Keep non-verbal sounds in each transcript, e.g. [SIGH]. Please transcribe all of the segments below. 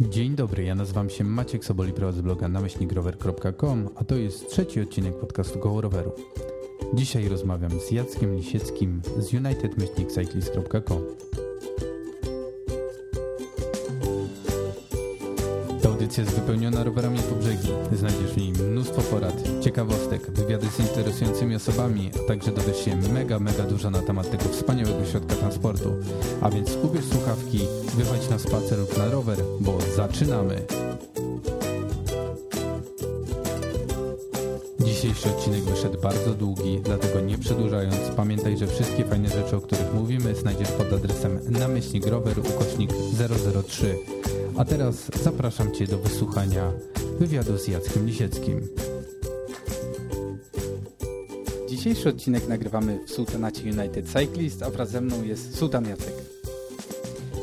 Dzień dobry, ja nazywam się Maciek Soboli, prowadzę bloga namyślnikrower.com, a to jest trzeci odcinek podcastu Koło Roweru. Dzisiaj rozmawiam z Jackiem Lisieckim z unitedmyślnikcyclist.com. audycja jest wypełniona rowerami po brzegi. Znajdziesz w niej mnóstwo porad, ciekawostek, wywiady z interesującymi osobami, a także dowiesz się mega, mega dużo na temat tego wspaniałego środka transportu. A więc ubierz słuchawki, wychodź na spacer lub na rower, bo zaczynamy! Dzisiejszy odcinek wyszedł bardzo długi, dlatego nie przedłużając, pamiętaj, że wszystkie fajne rzeczy, o których mówimy, znajdziesz pod adresem namyślnikrower ukośnik 003. A teraz zapraszam Cię do wysłuchania wywiadu z Jackiem Lisieckim. Dzisiejszy odcinek nagrywamy w Sultanacie United Cyclist, a wraz ze mną jest Sultan Jacek.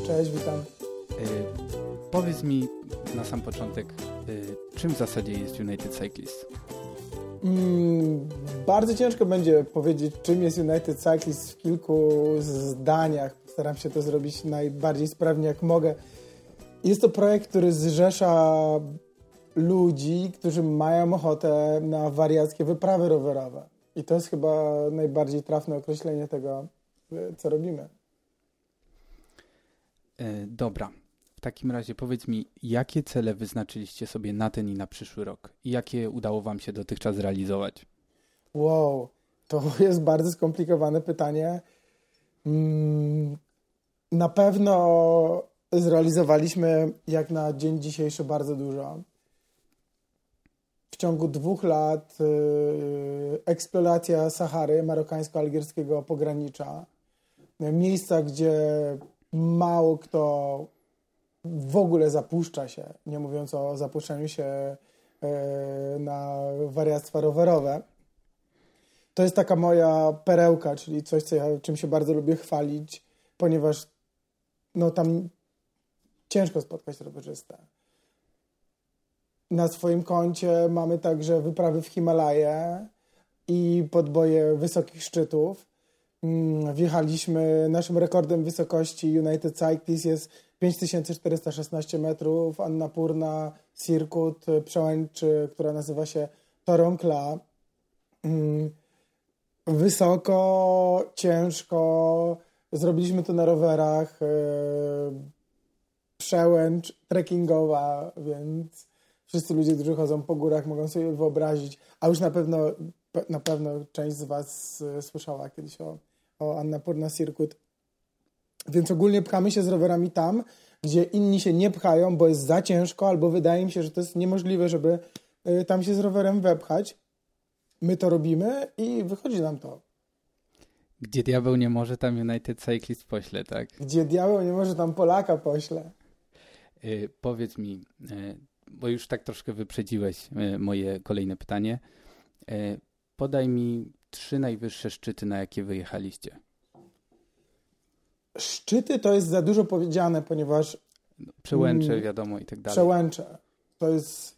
Cześć, witam. Y, powiedz mi na sam początek, y, czym w zasadzie jest United Cyclist? Mm, bardzo ciężko będzie powiedzieć, czym jest United Cyclist w kilku zdaniach. Postaram się to zrobić najbardziej sprawnie jak mogę. Jest to projekt, który zrzesza ludzi, którzy mają ochotę na wariackie wyprawy rowerowe. I to jest chyba najbardziej trafne określenie tego, co robimy. E, dobra. W takim razie powiedz mi, jakie cele wyznaczyliście sobie na ten i na przyszły rok? I jakie udało Wam się dotychczas zrealizować? Wow, to jest bardzo skomplikowane pytanie. Mm, na pewno zrealizowaliśmy jak na dzień dzisiejszy bardzo dużo. W ciągu dwóch lat yy, eksploracja Sahary, marokańsko-algierskiego pogranicza, miejsca, gdzie mało kto w ogóle zapuszcza się, nie mówiąc o zapuszczaniu się yy, na wariactwa rowerowe. To jest taka moja perełka, czyli coś, co ja, czym się bardzo lubię chwalić, ponieważ no, tam ciężko spotkać rowerzystę. Na swoim koncie mamy także wyprawy w Himalaje i podboje wysokich szczytów. Mm, wjechaliśmy, naszym rekordem wysokości United Cyclist jest 5416 metrów, Annapurna Circuit, przełęczy, która nazywa się Toronkla. Mm, wysoko, ciężko, zrobiliśmy to na rowerach, e, przełęcz trekkingowa, więc wszyscy ludzie, którzy chodzą po górach mogą sobie wyobrazić, a już na pewno na pewno część z Was e, słyszała kiedyś o, o Annapurna Circuit. Więc ogólnie pchamy się z rowerami tam, gdzie inni się nie pchają, bo jest za ciężko, albo wydaje mi się, że to jest niemożliwe, żeby e, tam się z rowerem wepchać. My to robimy i wychodzi nam to. Gdzie diabeł nie może, tam United Cyclist pośle, tak? Gdzie diabeł nie może, tam Polaka pośle. Yy, powiedz mi, yy, bo już tak troszkę wyprzedziłeś yy, moje kolejne pytanie. Podaj mi trzy najwyższe szczyty, na jakie wyjechaliście. Szczyty to jest za dużo powiedziane, ponieważ. No, przełęcze, mm, wiadomo, i tak dalej. Przełęcze. To jest.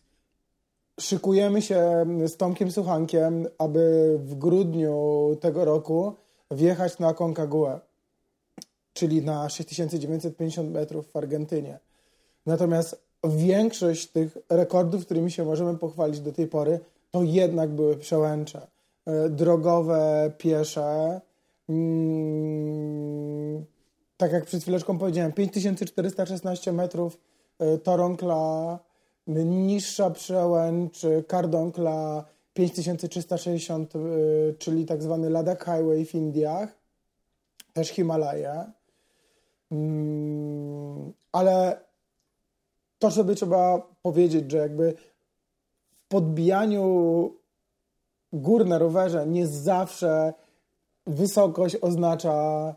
Szykujemy się z Tomkiem Suchankiem, aby w grudniu tego roku wjechać na Concagua, czyli na 6950 metrów w Argentynie. Natomiast większość tych rekordów, którymi się możemy pochwalić do tej pory, to jednak były przełęcze. E, drogowe, piesze. Mm, tak jak przed chwileczką powiedziałem, 5416 metrów e, Toronkla, niższa przełęcz Kardonkla 5360, e, czyli tak zwany Ladakh Highway w Indiach, też Himalaje. Mm, ale to sobie trzeba powiedzieć, że jakby w podbijaniu gór na rowerze nie zawsze wysokość oznacza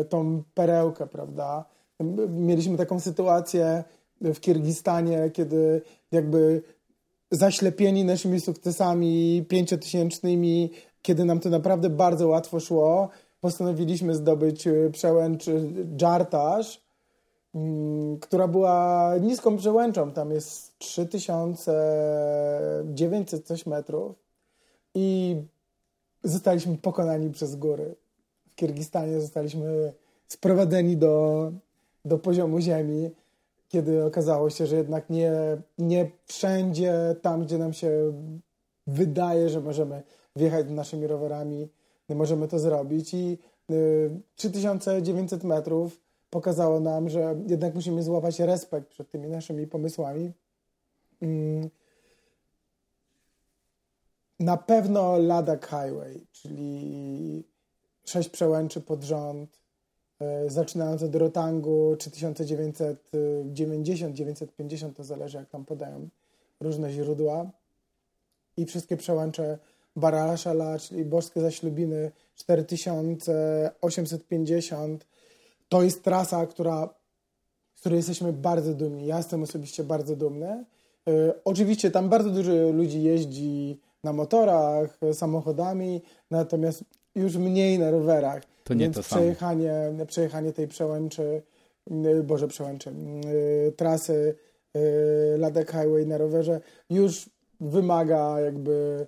y, tą perełkę, prawda? Mieliśmy taką sytuację w Kirgistanie, kiedy jakby zaślepieni naszymi sukcesami pięciotysięcznymi, kiedy nam to naprawdę bardzo łatwo szło, postanowiliśmy zdobyć y, przełęcz Jartaż, Mm, która była niską przełęczą. Tam jest 3900 coś metrów i zostaliśmy pokonani przez góry. W Kirgistanie zostaliśmy sprowadzeni do, do poziomu ziemi kiedy okazało się, że jednak nie, nie wszędzie tam, gdzie nam się wydaje, że możemy wjechać naszymi rowerami, możemy to zrobić i 3900 metrów pokazało nam, że jednak musimy złapać respekt przed tymi naszymi pomysłami. Mm. Na pewno Ladakh Highway, czyli sześć przełęczy pod rząd, e, zaczynając od Rotangu 3990-950, to zależy jak tam podają różne źródła. I wszystkie przełęcze Baraszala, czyli Bożskie Zaślubiny 4850. To jest trasa, która, z której jesteśmy bardzo dumni. Ja jestem osobiście bardzo dumny. E, oczywiście tam bardzo dużo ludzi jeździ na motorach, samochodami, natomiast już mniej na rowerach. To nie Więc to przejechanie, samo. przejechanie tej przełęczy, e, Boże przełęczy, e, trasy Ladek Highway na rowerze już wymaga jakby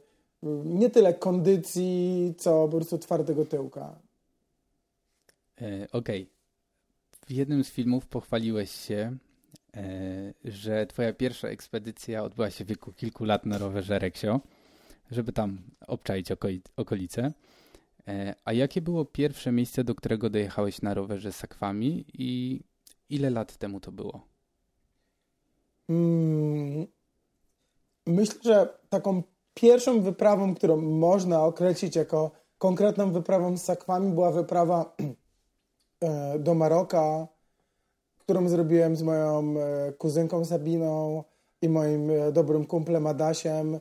nie tyle kondycji, co po prostu twardego tyłka. E, Okej. Okay. W jednym z filmów pochwaliłeś się, e, że twoja pierwsza ekspedycja odbyła się w wieku kilku lat na rowerze Reksio, żeby tam obczaić okolice. E, a jakie było pierwsze miejsce, do którego dojechałeś na rowerze z sakwami i ile lat temu to było? Hmm. Myślę, że taką pierwszą wyprawą, którą można określić jako konkretną wyprawą z sakwami, była wyprawa [CLEARS THROAT] do Maroka, którą zrobiłem z moją e, kuzynką Sabiną i moim e, dobrym kumplem Adasiem.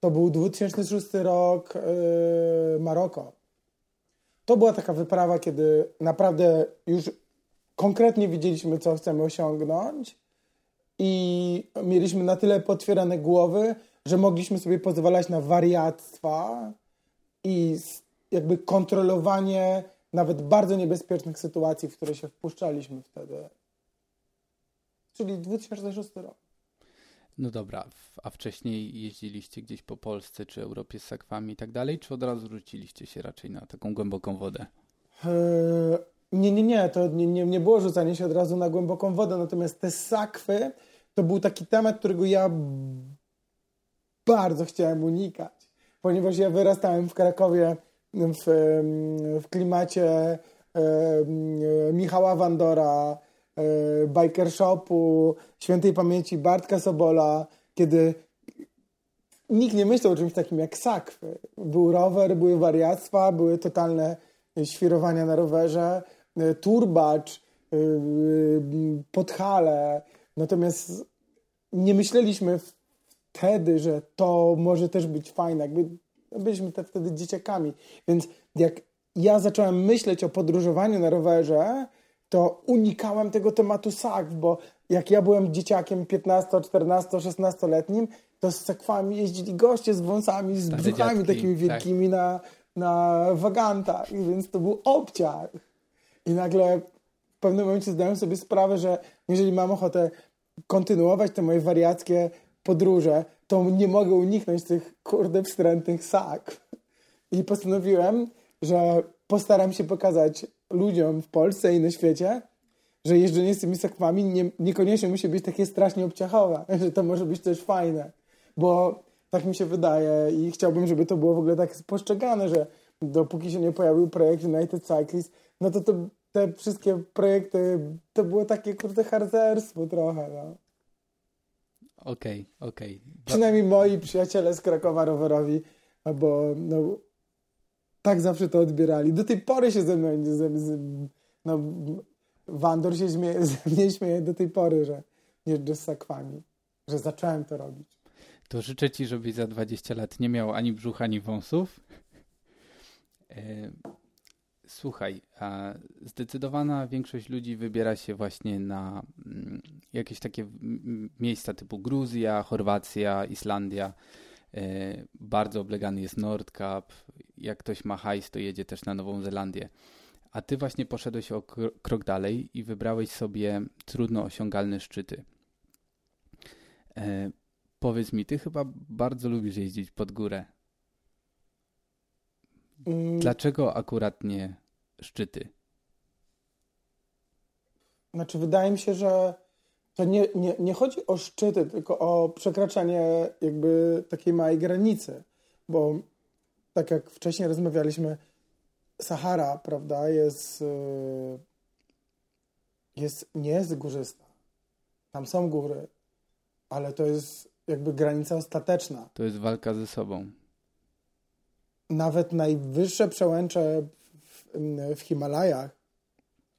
To był 2006 rok Maroko. To była taka wyprawa, kiedy naprawdę już konkretnie wiedzieliśmy, co chcemy osiągnąć i mieliśmy na tyle potwierane głowy, że mogliśmy sobie pozwalać na wariactwa i jakby kontrolowanie nawet bardzo niebezpiecznych sytuacji, w które się wpuszczaliśmy wtedy. Czyli 2006 rok. No dobra, a wcześniej jeździliście gdzieś po Polsce czy Europie z sakwami i tak dalej, czy od razu rzuciliście się raczej na taką głęboką wodę? Eee, nie, nie, nie, to nie, nie, nie było rzucanie się od razu na głęboką wodę, natomiast te sakwy to był taki temat, którego ja bardzo chciałem unikać, ponieważ ja wyrastałem w Krakowie w, w klimacie e, Michała Wandora, e, biker shopu, świętej pamięci Bartka Sobola, kiedy nikt nie myślał o czymś takim jak sakwy. Był rower, były wariactwa, były totalne świrowania na rowerze, e, turbacz, podhale. Natomiast nie myśleliśmy wtedy, że to może też być fajne. Jakby byliśmy te wtedy dzieciakami. Więc jak ja zacząłem myśleć o podróżowaniu na rowerze, to unikałem tego tematu sakw, bo jak ja byłem dzieciakiem 15, 14, 16-letnim, to z sakwami jeździli goście z wąsami, z brzuchami takimi tak. wielkimi tak. na, na wagantach, więc to był obciach. I nagle w pewnym momencie zdałem sobie sprawę, że jeżeli mam ochotę kontynuować te moje wariackie podróże, to nie mogę uniknąć tych kurde wstrętnych sak. I postanowiłem, że postaram się pokazać ludziom w Polsce i na świecie, że jeżdżenie z tymi sakwami nie, niekoniecznie musi być takie strasznie obciachowe, [LAUGHS] że to może być też fajne, bo tak mi się wydaje i chciałbym, żeby to było w ogóle tak postrzegane, że dopóki się nie pojawił projekt United Cyclist, no to, to te wszystkie projekty to było takie kurde harcerstwo trochę, no. Okej, okay, okej. Okay. Przynajmniej moi przyjaciele z Krakowa rowerowi, bo no, tak zawsze to odbierali. Do tej pory się ze mną, ze, z, no, Wandor się śmieje, [LAUGHS] ze mnie śmieje do tej pory, że jeżdżę z sakwami, że zacząłem to robić. To życzę Ci, żebyś za 20 lat nie miał ani brzucha, ani wąsów. E, Słuchaj, zdecydowana większość ludzi wybiera się właśnie na mm, jakieś takie miejsca typu Gruzja, Chorwacja, Islandia. E, bardzo oblegany jest Nordkap. Jak ktoś ma hajs, to jedzie też na Nową Zelandię. A ty właśnie poszedłeś o krok dalej i wybrałeś sobie trudno osiągalne szczyty. E, powiedz mi, ty chyba bardzo lubisz jeździć pod górę. Dlaczego akurat nie szczyty? Znaczy, wydaje mi się, że To nie, nie, nie chodzi o szczyty, tylko o przekraczanie jakby takiej małej granicy, bo tak jak wcześniej rozmawialiśmy, Sahara, prawda, jest, y, jest nie jest górzysta. Tam są góry, ale to jest jakby granica ostateczna. To jest walka ze sobą. Nawet najwyższe przełęcze w, w Himalajach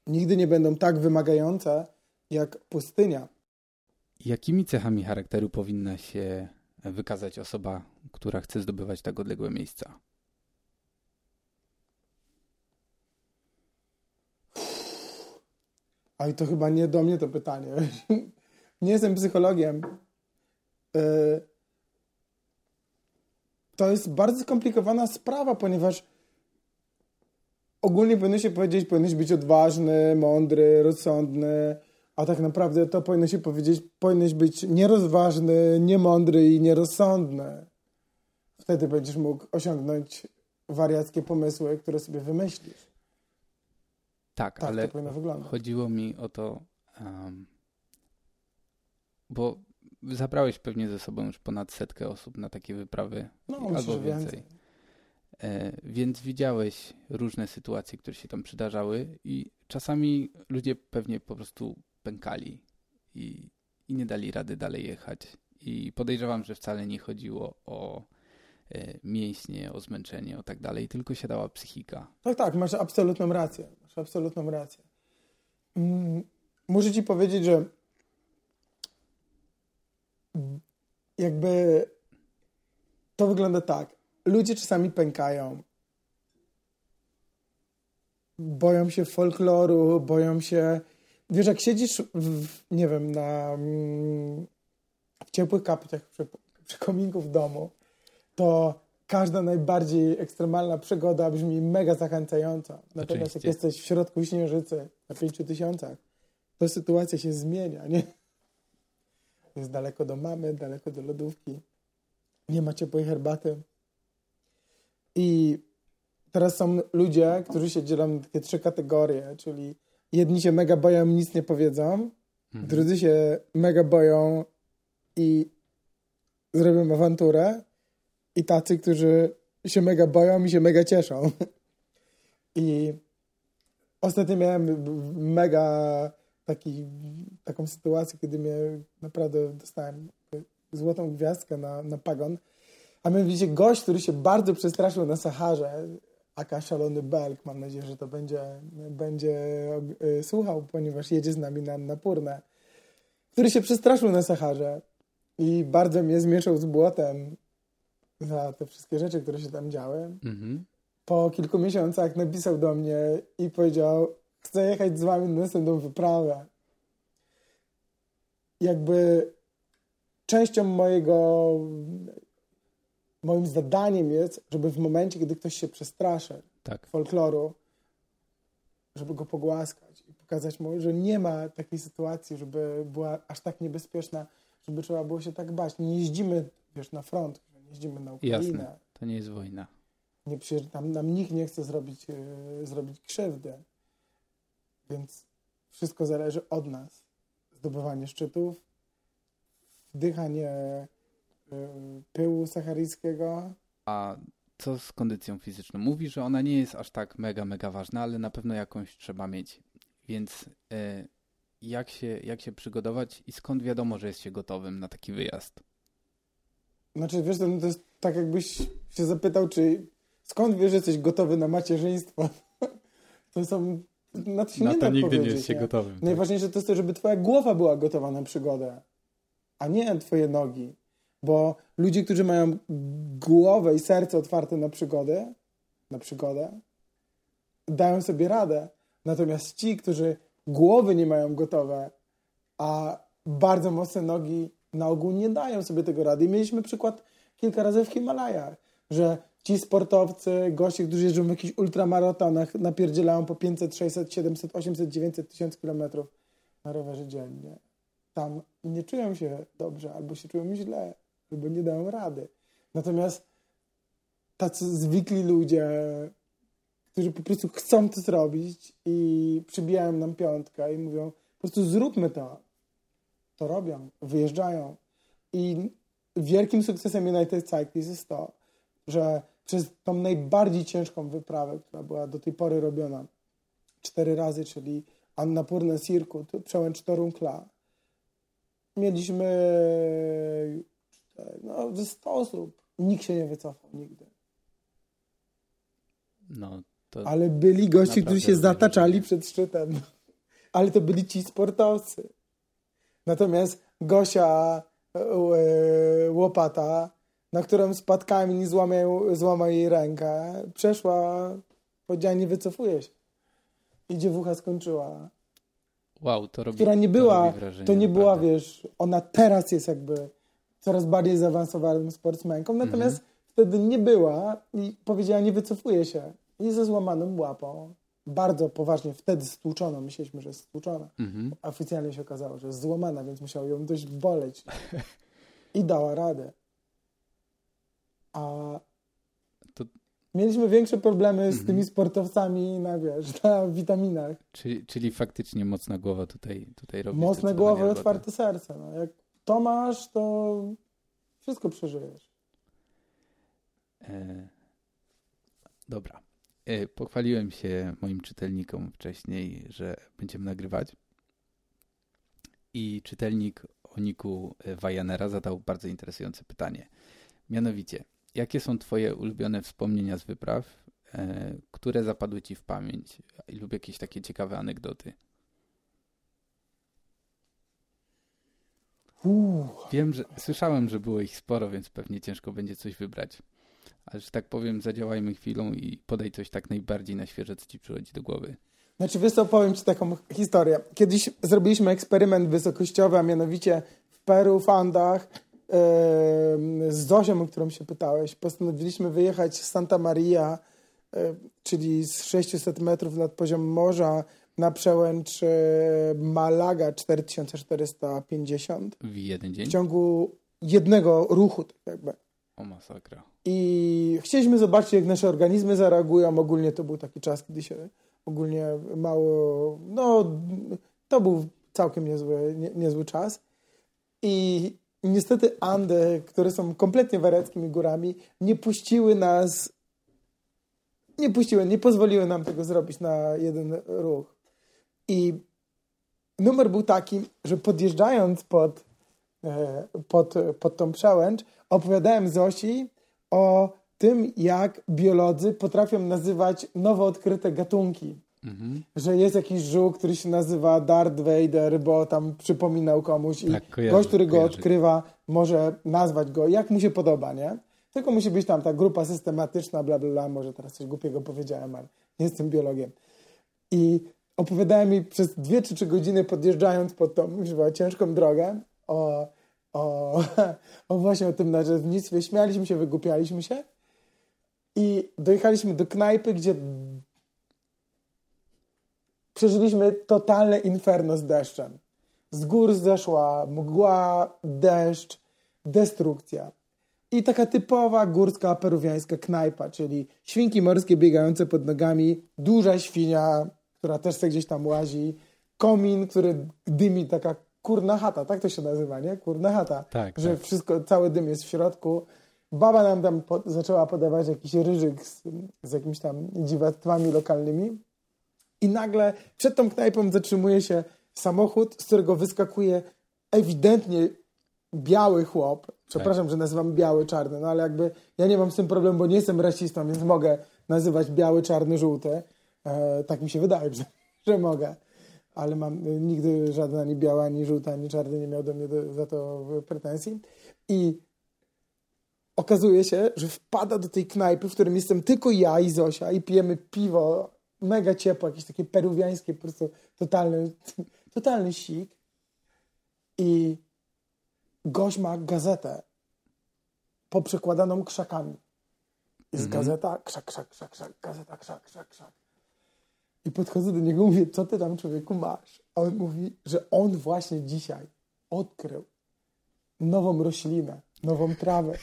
nigdy nie będą tak wymagające jak pustynia. Jakimi cechami charakteru powinna się wykazać osoba, która chce zdobywać tak odległe miejsca? Ale to chyba nie do mnie to pytanie. [LAUGHS] nie jestem psychologiem. E, to jest bardzo skomplikowana sprawa, ponieważ ogólnie powinno się powiedzieć, powinieneś być odważny, mądry, rozsądny, a tak naprawdę to powinno się powiedzieć, powinieneś być nierozważny, niemądry i nierozsądny. Wtedy będziesz mógł osiągnąć wariackie pomysły, które sobie wymyślisz. Tak, tak ale chodziło mi o to, um, bo zabrałeś pewnie ze sobą już ponad setkę osób na takie wyprawy, no, albo myślę, więcej. więcej. E, więc widziałeś różne sytuacje, które się tam przydarzały i czasami ludzie pewnie po prostu pękali i, i nie dali rady dalej jechać. I podejrzewam, że wcale nie chodziło o e, mięśnie, o zmęczenie, o tak dalej, tylko się dała psychika. Tak, tak, masz absolutną rację. Masz absolutną rację. Mm, muszę ci powiedzieć, że jakby to wygląda tak. Ludzie czasami pękają. Boją się folkloru, boją się. Wiesz, jak siedzisz, w, nie wiem, na, mm, w ciepłych kapciach przy, przy kominku w domu, to każda najbardziej ekstremalna przygoda brzmi mega zachęcająco. Natomiast jak jesteś w środku śnieżycy na pięciu tysiącach, to sytuacja się zmienia, nie? Jest daleko do mamy, daleko do lodówki. Nie ma ciepłej herbaty. I teraz są ludzie, którzy się dzielą na takie trzy kategorie, czyli jedni się mega boją, nic nie powiedzą, mhm. drudzy się mega boją i zrobią awanturę i tacy, którzy się mega boją i się mega cieszą. [LAUGHS] I ostatnio miałem mega taki, taką sytuację, kiedy mnie naprawdę dostałem złotą gwiazdkę na, na pagon. A mianowicie gość, który się bardzo przestraszył na Saharze, aka szalony Belk, mam nadzieję, że to będzie, będzie y, słuchał, ponieważ jedzie z nami na, na Purnę, który się przestraszył na Saharze i bardzo mnie zmieszał z błotem za te wszystkie rzeczy, które się tam działy. Mhm. Po kilku miesiącach napisał do mnie i powiedział, chcę jechać z wami na następną wyprawę. Jakby częścią mojego, moim zadaniem jest, żeby w momencie, kiedy ktoś się przestraszy tak. folkloru, żeby go pogłaskać i pokazać mu, że nie ma takiej sytuacji, żeby była aż tak niebezpieczna, żeby trzeba było się tak bać. Nie jeździmy, wiesz, na front, jeździmy na Ukrainę. Jasne, to nie jest wojna. Nie, tam, nam nikt nie chce zrobić, yy, zrobić krzywdy. Więc wszystko zależy od nas. Zdobywanie szczytów, wdychanie yy, pyłu sacharyjskiego. A co z kondycją fizyczną? Mówi, że ona nie jest aż tak mega, mega ważna, ale na pewno jakąś trzeba mieć. Więc yy, jak, się, jak się przygotować i skąd wiadomo, że jest się gotowym na taki wyjazd? Znaczy, wiesz, to, jest tak jakbyś się zapytał, czy skąd wiesz, że jesteś gotowy na macierzyństwo? [LAUGHS] To są... Na to się na nie to nigdy nie jest się gotowym. Tak. Najważniejsze to jest to, żeby twoja głowa była gotowa na przygodę, a nie twoje nogi. Bo ludzie, którzy mają głowę i serce otwarte na przygodę, na przygodę, dają sobie radę. Natomiast ci, którzy głowy nie mają gotowe, a bardzo mocne nogi na ogół nie dają sobie tego rady. I mieliśmy przykład kilka razy w Himalajach, że ci sportowcy, goście, którzy jeżdżą w jakichś ultramaratonach, napierdzielają po 500, 600, 700, 800, 900 tysięcy kilometrów na rowerze dziennie. Tam nie czują się dobrze, albo się czują źle, albo nie dają rady. Natomiast tacy zwykli ludzie, którzy po prostu chcą to zrobić i przybijają nam piątkę i mówią, po prostu zróbmy to to robią, wyjeżdżają. I wielkim sukcesem United Cyclist jest to, że przez tą najbardziej ciężką wyprawę, która była do tej pory robiona cztery razy, czyli Annapurna Circuit, przełęcz Torunkla, mieliśmy no, ze 100 osób. Nikt się nie wycofał nigdy. No, Ale byli goście, którzy się zataczali przed szczytem. Ale to byli ci sportowcy. Natomiast Gosia e, e, Łopata, na którą spadkami złamał, złamał jej rękę, przeszła, powiedziała, nie wycofuje się. I dziewucha skończyła. Wow, to robi Która nie była, to, wrażenie, to nie naprawdę. była, wiesz, ona teraz jest jakby coraz bardziej zaawansowaną sportsmenką, natomiast mhm. wtedy nie była i powiedziała, nie wycofuje się. I ze złamaną łapą, bardzo poważnie, wtedy stłuczoną, myśleliśmy, że jest stłuczona. Mhm. Oficjalnie się okazało, że jest złamana, więc musiał ją dość boleć. [LAUGHS] I dała radę. A to... mieliśmy większe problemy z mhm. tymi sportowcami na, wiesz, na witaminach. Czyli, czyli faktycznie mocna głowa tutaj, tutaj robi. Mocna głowa i otwarte serce. No. Jak to masz, to wszystko przeżyjesz. E, dobra. E, pochwaliłem się moim czytelnikom wcześniej, że będziemy nagrywać. I czytelnik Oniku Wajanera zadał bardzo interesujące pytanie. Mianowicie, jakie są Twoje ulubione wspomnienia z wypraw, e, które zapadły Ci w pamięć lub jakieś takie ciekawe anegdoty? Wiem, że słyszałem, że było ich sporo, więc pewnie ciężko będzie coś wybrać. Ale że tak powiem, zadziałajmy chwilą i podaj coś tak najbardziej na świeże, co ci przychodzi do głowy. Znaczy, wiesz co, powiem ci taką historię. Kiedyś zrobiliśmy eksperyment wysokościowy, a mianowicie w Peru, w Andach, z Zosią, o którą się pytałeś, postanowiliśmy wyjechać z Santa Maria, yy, czyli z 600 metrów nad poziomem morza, na przełęcz e, Malaga 4450. W jeden dzień? W ciągu jednego ruchu, tak jakby. O masakra. I chcieliśmy zobaczyć, jak nasze organizmy zareagują. Ogólnie to był taki czas, kiedy się ogólnie mało... No, to był całkiem niezły, nie, niezły czas. I niestety Andy, które są kompletnie wareckimi górami, nie puściły nas nie puściły, nie pozwoliły nam tego zrobić na jeden ruch. I numer był taki, że podjeżdżając pod, e, pod, pod tą przełęcz, opowiadałem Zosi o tym, jak biolodzy potrafią nazywać nowo odkryte gatunki. Mhm. Że jest jakiś żółk, który się nazywa Darth Vader, bo tam przypominał komuś i tak, kojarzy, gość, który go kojarzy. odkrywa, może nazwać go jak mu się podoba, nie? Tylko musi być tam ta grupa systematyczna, bla, bla, bla. Może teraz coś głupiego powiedziałem, ale nie jestem biologiem. I opowiadałem mi przez dwie czy trzy godziny podjeżdżając pod tą chyba ciężką drogę o, o, [LAUGHS] o właśnie o tym narzędnictwie. Śmialiśmy się, wygłupialiśmy się i dojechaliśmy do knajpy, gdzie przeżyliśmy totalne inferno z deszczem. Z gór zeszła mgła, deszcz, destrukcja. I taka typowa górska peruwiańska knajpa, czyli świnki morskie biegające pod nogami, duża świnia która też sobie gdzieś tam łazi, komin, który dymi, taka kurna chata, tak to się nazywa, nie? Kurna chata. Tak, że tak. wszystko, cały dym jest w środku. Baba nam tam po, zaczęła podawać jakiś ryżyk z, z jakimiś tam dziwatwami lokalnymi i nagle przed tą knajpą zatrzymuje się samochód, z którego wyskakuje ewidentnie biały chłop. Przepraszam, tak. że nazywam biały, czarny, no ale jakby ja nie mam z tym problemu, bo nie jestem rasistą, więc mogę nazywać biały, czarny, żółty. E, tak mi się wydaje, [LAUGHS] że, że mogę. Ale mam, nigdy żadna ani biała, ani żółta, ani czarny nie miał do mnie do, za to pretensji. I okazuje się, że wpada do tej knajpy, w którym jestem tylko ja i Zosia i pijemy piwo, mega ciepło, jakieś takie peruwiańskie, po prostu totalny, [LAUGHS] totalny sik. I gość ma gazetę poprzekładaną krzakami. Jest -hmm. gazeta, krzak, krzak, krzak, krzak, gazeta, krzak, krzak, krzak. I podchodzę do niego i mówię, co ty tam człowieku masz? A on mówi, że on właśnie dzisiaj odkrył nową roślinę, nową trawę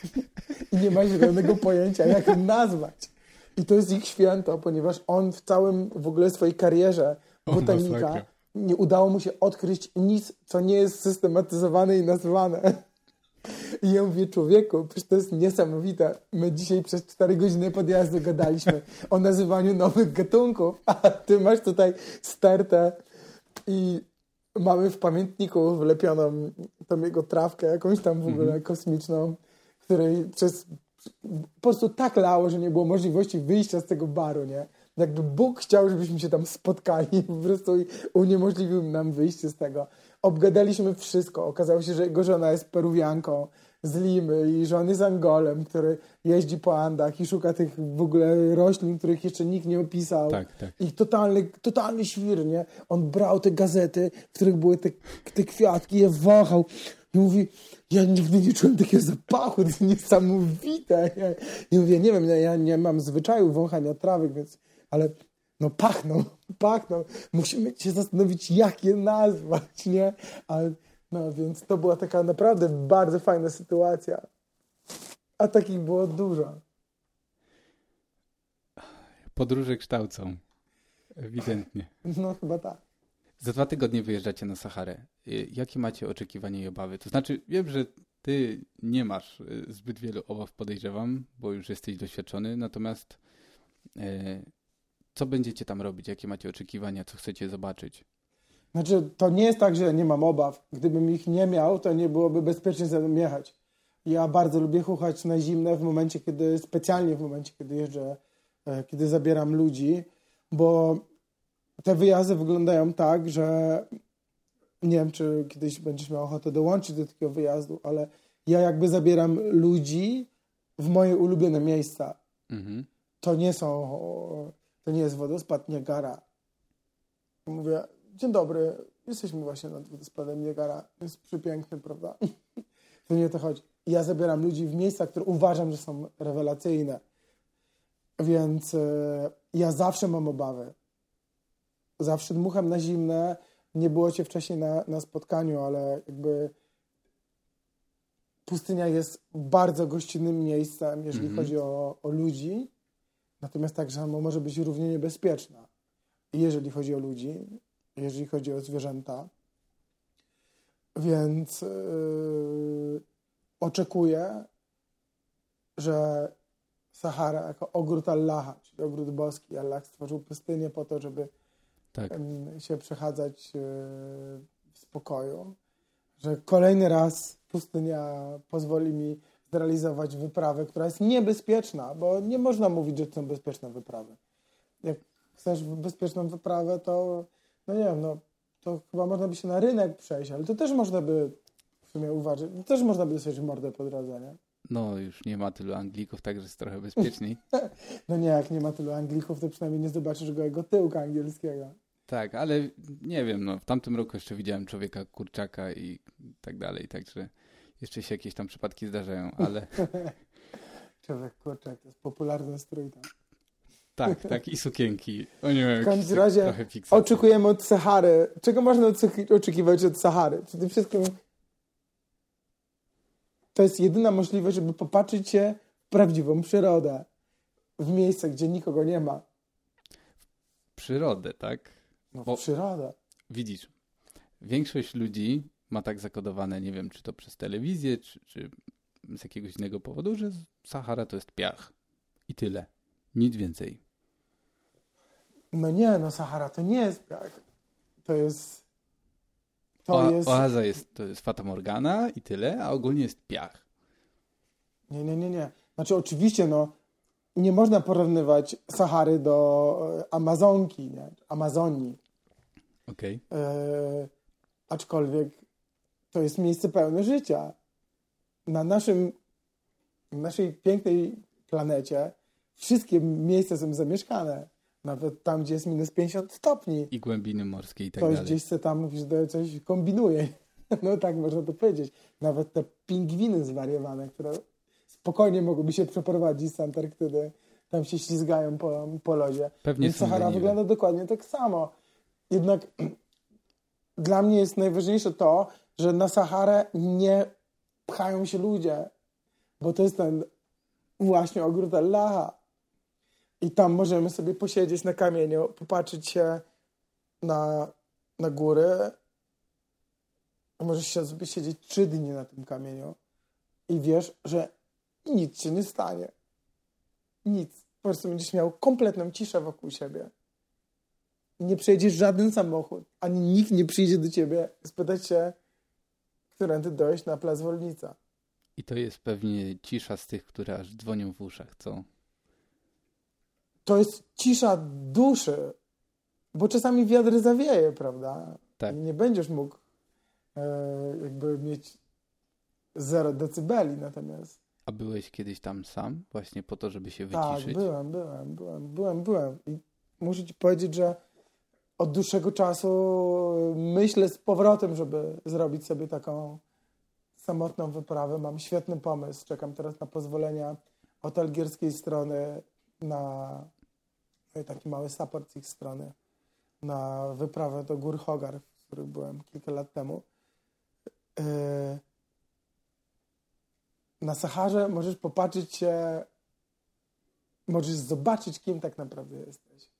i nie ma żadnego pojęcia, jak ją nazwać. I to jest ich święto, ponieważ on w całym w ogóle swojej karierze botanika nie udało mu się odkryć nic, co nie jest systematyzowane i nazwane. I ja mówię, człowieku, przecież to jest niesamowite. My dzisiaj przez 4 godziny podjazdu gadaliśmy o nazywaniu nowych gatunków, a ty masz tutaj stertę i mamy w pamiętniku wlepioną tą jego trawkę, jakąś tam w ogóle kosmiczną, której przez po prostu tak lało, że nie było możliwości wyjścia z tego baru, nie? Jakby Bóg chciał, żebyśmy się tam spotkali, [LAUGHS] po prostu uniemożliwił nam wyjście z tego. Obgadaliśmy wszystko. Okazało się, że jego żona jest peruwianką z Limy i żony z Angolem, który jeździ po Andach i szuka tych w ogóle roślin, których jeszcze nikt nie opisał. Tak, tak. I totalny, totalny świr, nie? On brał te gazety, w których były te, te kwiatki, je wąchał i mówi, ja nigdy nie czułem takiego zapachu, [LAUGHS] to jest niesamowite. Nie? I mówię, nie wiem, ja nie mam zwyczaju wąchania trawek, więc, ale no pachną, [LAUGHS] pachną. Musimy się zastanowić, jak je nazwać, nie? Ale, no więc to była taka naprawdę bardzo fajna sytuacja. A takich było dużo. Podróże kształcą. Ewidentnie. No chyba tak. Za dwa tygodnie wyjeżdżacie na Saharę. Y, Jakie macie oczekiwania i obawy? To znaczy, wiem, że ty nie masz y, zbyt wielu obaw, podejrzewam, bo już jesteś doświadczony, natomiast y, co będziecie tam robić? Jakie macie oczekiwania? Co chcecie zobaczyć? Znaczy, to nie jest tak, że nie mam obaw. Gdybym ich nie miał, to nie byłoby bezpiecznie ze mną jechać. Ja bardzo lubię chuchać na zimne w momencie, kiedy, specjalnie w momencie, kiedy jeżdżę, e, kiedy zabieram ludzi, bo te wyjazdy wyglądają tak, że nie wiem, czy kiedyś będziesz miał ochotę dołączyć do takiego wyjazdu, ale ja jakby zabieram ludzi w moje ulubione miejsca. Mhm. To nie są, to nie jest wodospad Niagara. Mówię, dzień dobry, jesteśmy właśnie nad wodospadem Niagara. Jest przepiękny, prawda? [LAUGHS] To nie o to chodzi. Ja zabieram ludzi w miejsca, które uważam, że są rewelacyjne. Więc e, ja zawsze mam obawy. Zawsze dmucham na zimne. Nie było cię wcześniej na, na spotkaniu, ale jakby pustynia jest bardzo gościnnym miejscem, jeżeli Mhm. chodzi o, o ludzi. Natomiast tak samo może być równie niebezpieczna. Jeżeli chodzi o ludzi, jeżeli chodzi o zwierzęta. Więc yy, oczekuję, że Sahara jako ogród Allaha, czyli ogród boski, Allah stworzył pustynię po to, żeby Tak. się przechadzać yy, w spokoju. Że kolejny raz pustynia pozwoli mi zrealizować wyprawę, która jest niebezpieczna, bo nie można mówić, że to są bezpieczne wyprawy. Jak chcesz bezpieczną wyprawę, to no nie wiem, no to chyba można by się na rynek przejść, ale to też można by w sumie uważać, też można by dostać mordę po drodze, nie? No, już nie ma tylu Anglików, także jest trochę bezpieczniej. [LAUGHS] No nie, jak nie ma tylu Anglików, to przynajmniej nie zobaczysz gołego tyłka angielskiego. Tak, ale nie wiem, no, w tamtym roku jeszcze widziałem człowieka kurczaka i tak dalej, także jeszcze się jakieś tam przypadki zdarzają, ale [LAUGHS] Człowiek kurczak, to jest popularny strój tam. tak, tak, i sukienki. Oni mają W każdym jakieś razie. Oczekujemy od Sahary. Czego można oczeki- oczekiwać od Sahary? Przede wszystkim to jest jedyna możliwość, żeby popatrzeć się w prawdziwą przyrodę. W miejsce, gdzie nikogo nie ma. Przyrodę, tak? No, Bo- w przyrodę. Widzisz, większość ludzi ma tak zakodowane, nie wiem, czy to przez telewizję, czy, czy z jakiegoś innego powodu, że Sahara to jest piach. I tyle. Nic więcej. No nie, no Sahara to nie jest piach. To jest... To O, jest... Oaza jest, to jest Fata Morgana i tyle, a ogólnie jest piach. Nie, nie, nie, nie. Znaczy oczywiście, no, nie można porównywać Sahary do e, Amazonki, nie? Amazonii. Okej. E, aczkolwiek to jest miejsce pełne życia. Na naszym, naszej pięknej planecie wszystkie miejsca są zamieszkane. Nawet tam, gdzie jest minus 50 stopni. I głębiny morskie i tak Ktoś dalej. gdzieś se tam że coś kombinuje. [LAUGHS] No tak można to powiedzieć. Nawet te pingwiny zwariowane, które spokojnie mogłyby się przeprowadzić z Antarktydy, tam się ślizgają po, po lodzie. Pewnie są Sahara wygląda dokładnie tak samo. Jednak [CLEARS THROAT] dla mnie jest najważniejsze to, że na Saharę nie pchają się ludzie, bo to jest ten właśnie ogród Allaha. I tam możemy sobie posiedzieć na kamieniu, popatrzeć się na, na góry, możesz się sobie siedzieć trzy dni na tym kamieniu i wiesz, że nic się nie stanie. Nic. Po prostu będziesz miał kompletną ciszę wokół siebie. Nie przejedziesz żaden samochód, ani nikt nie przyjdzie do ciebie spytać się, którędy dojść na plac Wolnica. I to jest pewnie cisza z tych, które aż dzwonią w uszach, co? To jest cisza duszy, bo czasami wiatr zawieje, prawda? Tak. Nie będziesz mógł e, jakby mieć zero decybeli, natomiast A byłeś kiedyś tam sam, właśnie po to, żeby się tak, wyciszyć? byłem, byłem, byłem, byłem, byłem. I muszę ci powiedzieć, że od dłuższego czasu myślę z powrotem, żeby zrobić sobie taką samotną wyprawę. Mam świetny pomysł. Czekam teraz na pozwolenia od algierskiej strony na no taki mały support z ich strony na wyprawę do Gór Hogar, w których byłem kilka lat temu. Yy, Na Saharze możesz popatrzeć się, możesz zobaczyć, kim tak naprawdę jesteś.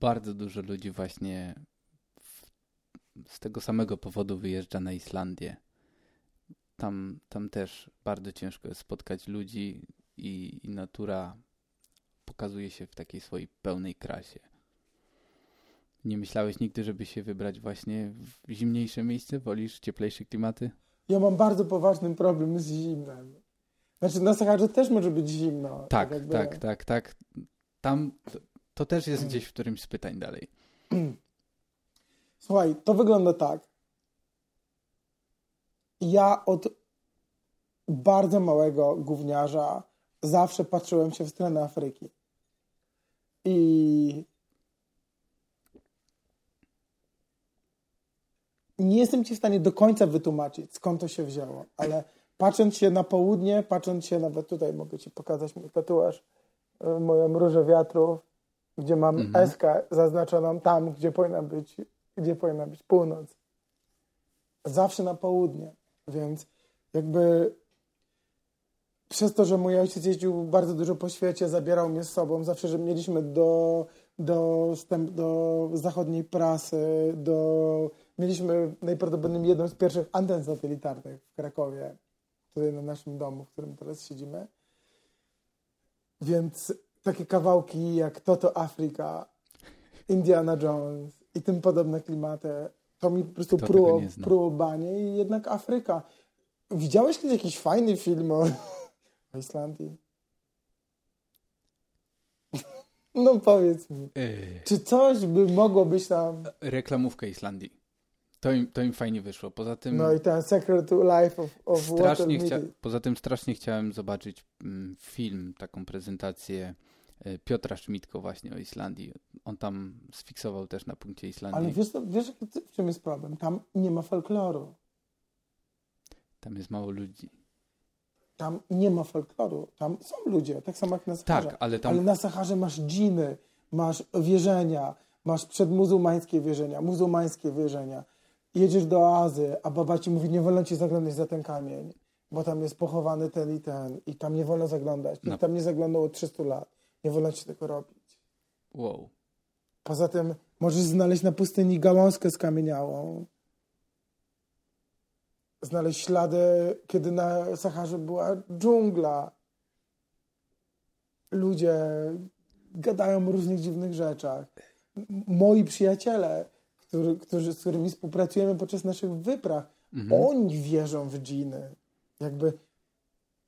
Bardzo dużo ludzi właśnie w, z tego samego powodu wyjeżdża na Islandię. Tam, tam też bardzo ciężko jest spotkać ludzi i, i natura pokazuje się w takiej swojej pełnej krasie. Nie myślałeś nigdy, żeby się wybrać właśnie w zimniejsze miejsce? Wolisz cieplejsze klimaty? Ja mam bardzo poważny problem z zimnem. Znaczy na Saharze też może być zimno. Tak, jakby- tak, tak, tak. Tam to, też jest gdzieś w którymś z pytań dalej. Słuchaj, to wygląda tak. Ja od bardzo małego gówniarza zawsze patrzyłem się w stronę Afryki. I nie jestem ci w stanie do końca wytłumaczyć, skąd to się wzięło, ale patrząc się na południe, patrząc się nawet tutaj, mogę ci pokazać mój tatuaż, y, moją różę wiatrów, gdzie mam Mhm. eskę zaznaczoną tam, gdzie powinna być, gdzie powinna być północ. Zawsze na południe, więc jakby przez to, że mój ojciec jeździł bardzo dużo po świecie, zabierał mnie z sobą, zawsze, że mieliśmy do, dostęp do zachodniej prasy, do, mieliśmy najprawdopodobniej jedną z pierwszych anten satelitarnych w Krakowie, tutaj na naszym domu, w którym teraz siedzimy. Więc takie kawałki jak Toto Afryka, Indiana Jones i tym podobne klimaty, to mi po prostu Kto pruło, pruło banie i jednak Afryka. Widziałeś kiedyś jakiś fajny film o, o [LAUGHS] Islandii? [LAUGHS] No powiedz mi, Yy, czy coś by mogło być tam... reklamówkę Islandii. To im, to im fajnie wyszło. Poza tym No i ten Secret Life of, of strasznie chcia... Poza tym strasznie chciałem zobaczyć mm, film, taką prezentację Piotra Szmitko właśnie o Islandii. On tam sfiksował też na punkcie Islandii. Ale wiesz, wiesz w czym jest problem? Tam nie ma folkloru. Tam jest mało ludzi. Tam nie ma folkloru. Tam są ludzie, tak samo jak na Saharze. Tak, ale tam Ale na Saharze masz dżiny, masz wierzenia, masz przedmuzułmańskie wierzenia, muzułmańskie wierzenia. Jedziesz do oazy, a baba ci mówi, nie wolno ci zaglądać za ten kamień, bo tam jest pochowany ten i ten i tam nie wolno zaglądać. Nikt No. tam nie zaglądał od 300 lat. Nie wolno ci tego robić. wow. Poza tym możesz znaleźć na pustyni gałązkę skamieniałą. Znaleźć ślady, kiedy na Saharze była dżungla. Ludzie gadają o różnych dziwnych rzeczach. Moi przyjaciele, który, którzy, z którymi współpracujemy podczas naszych wypraw, Mhm. oni wierzą w dżiny. Jakby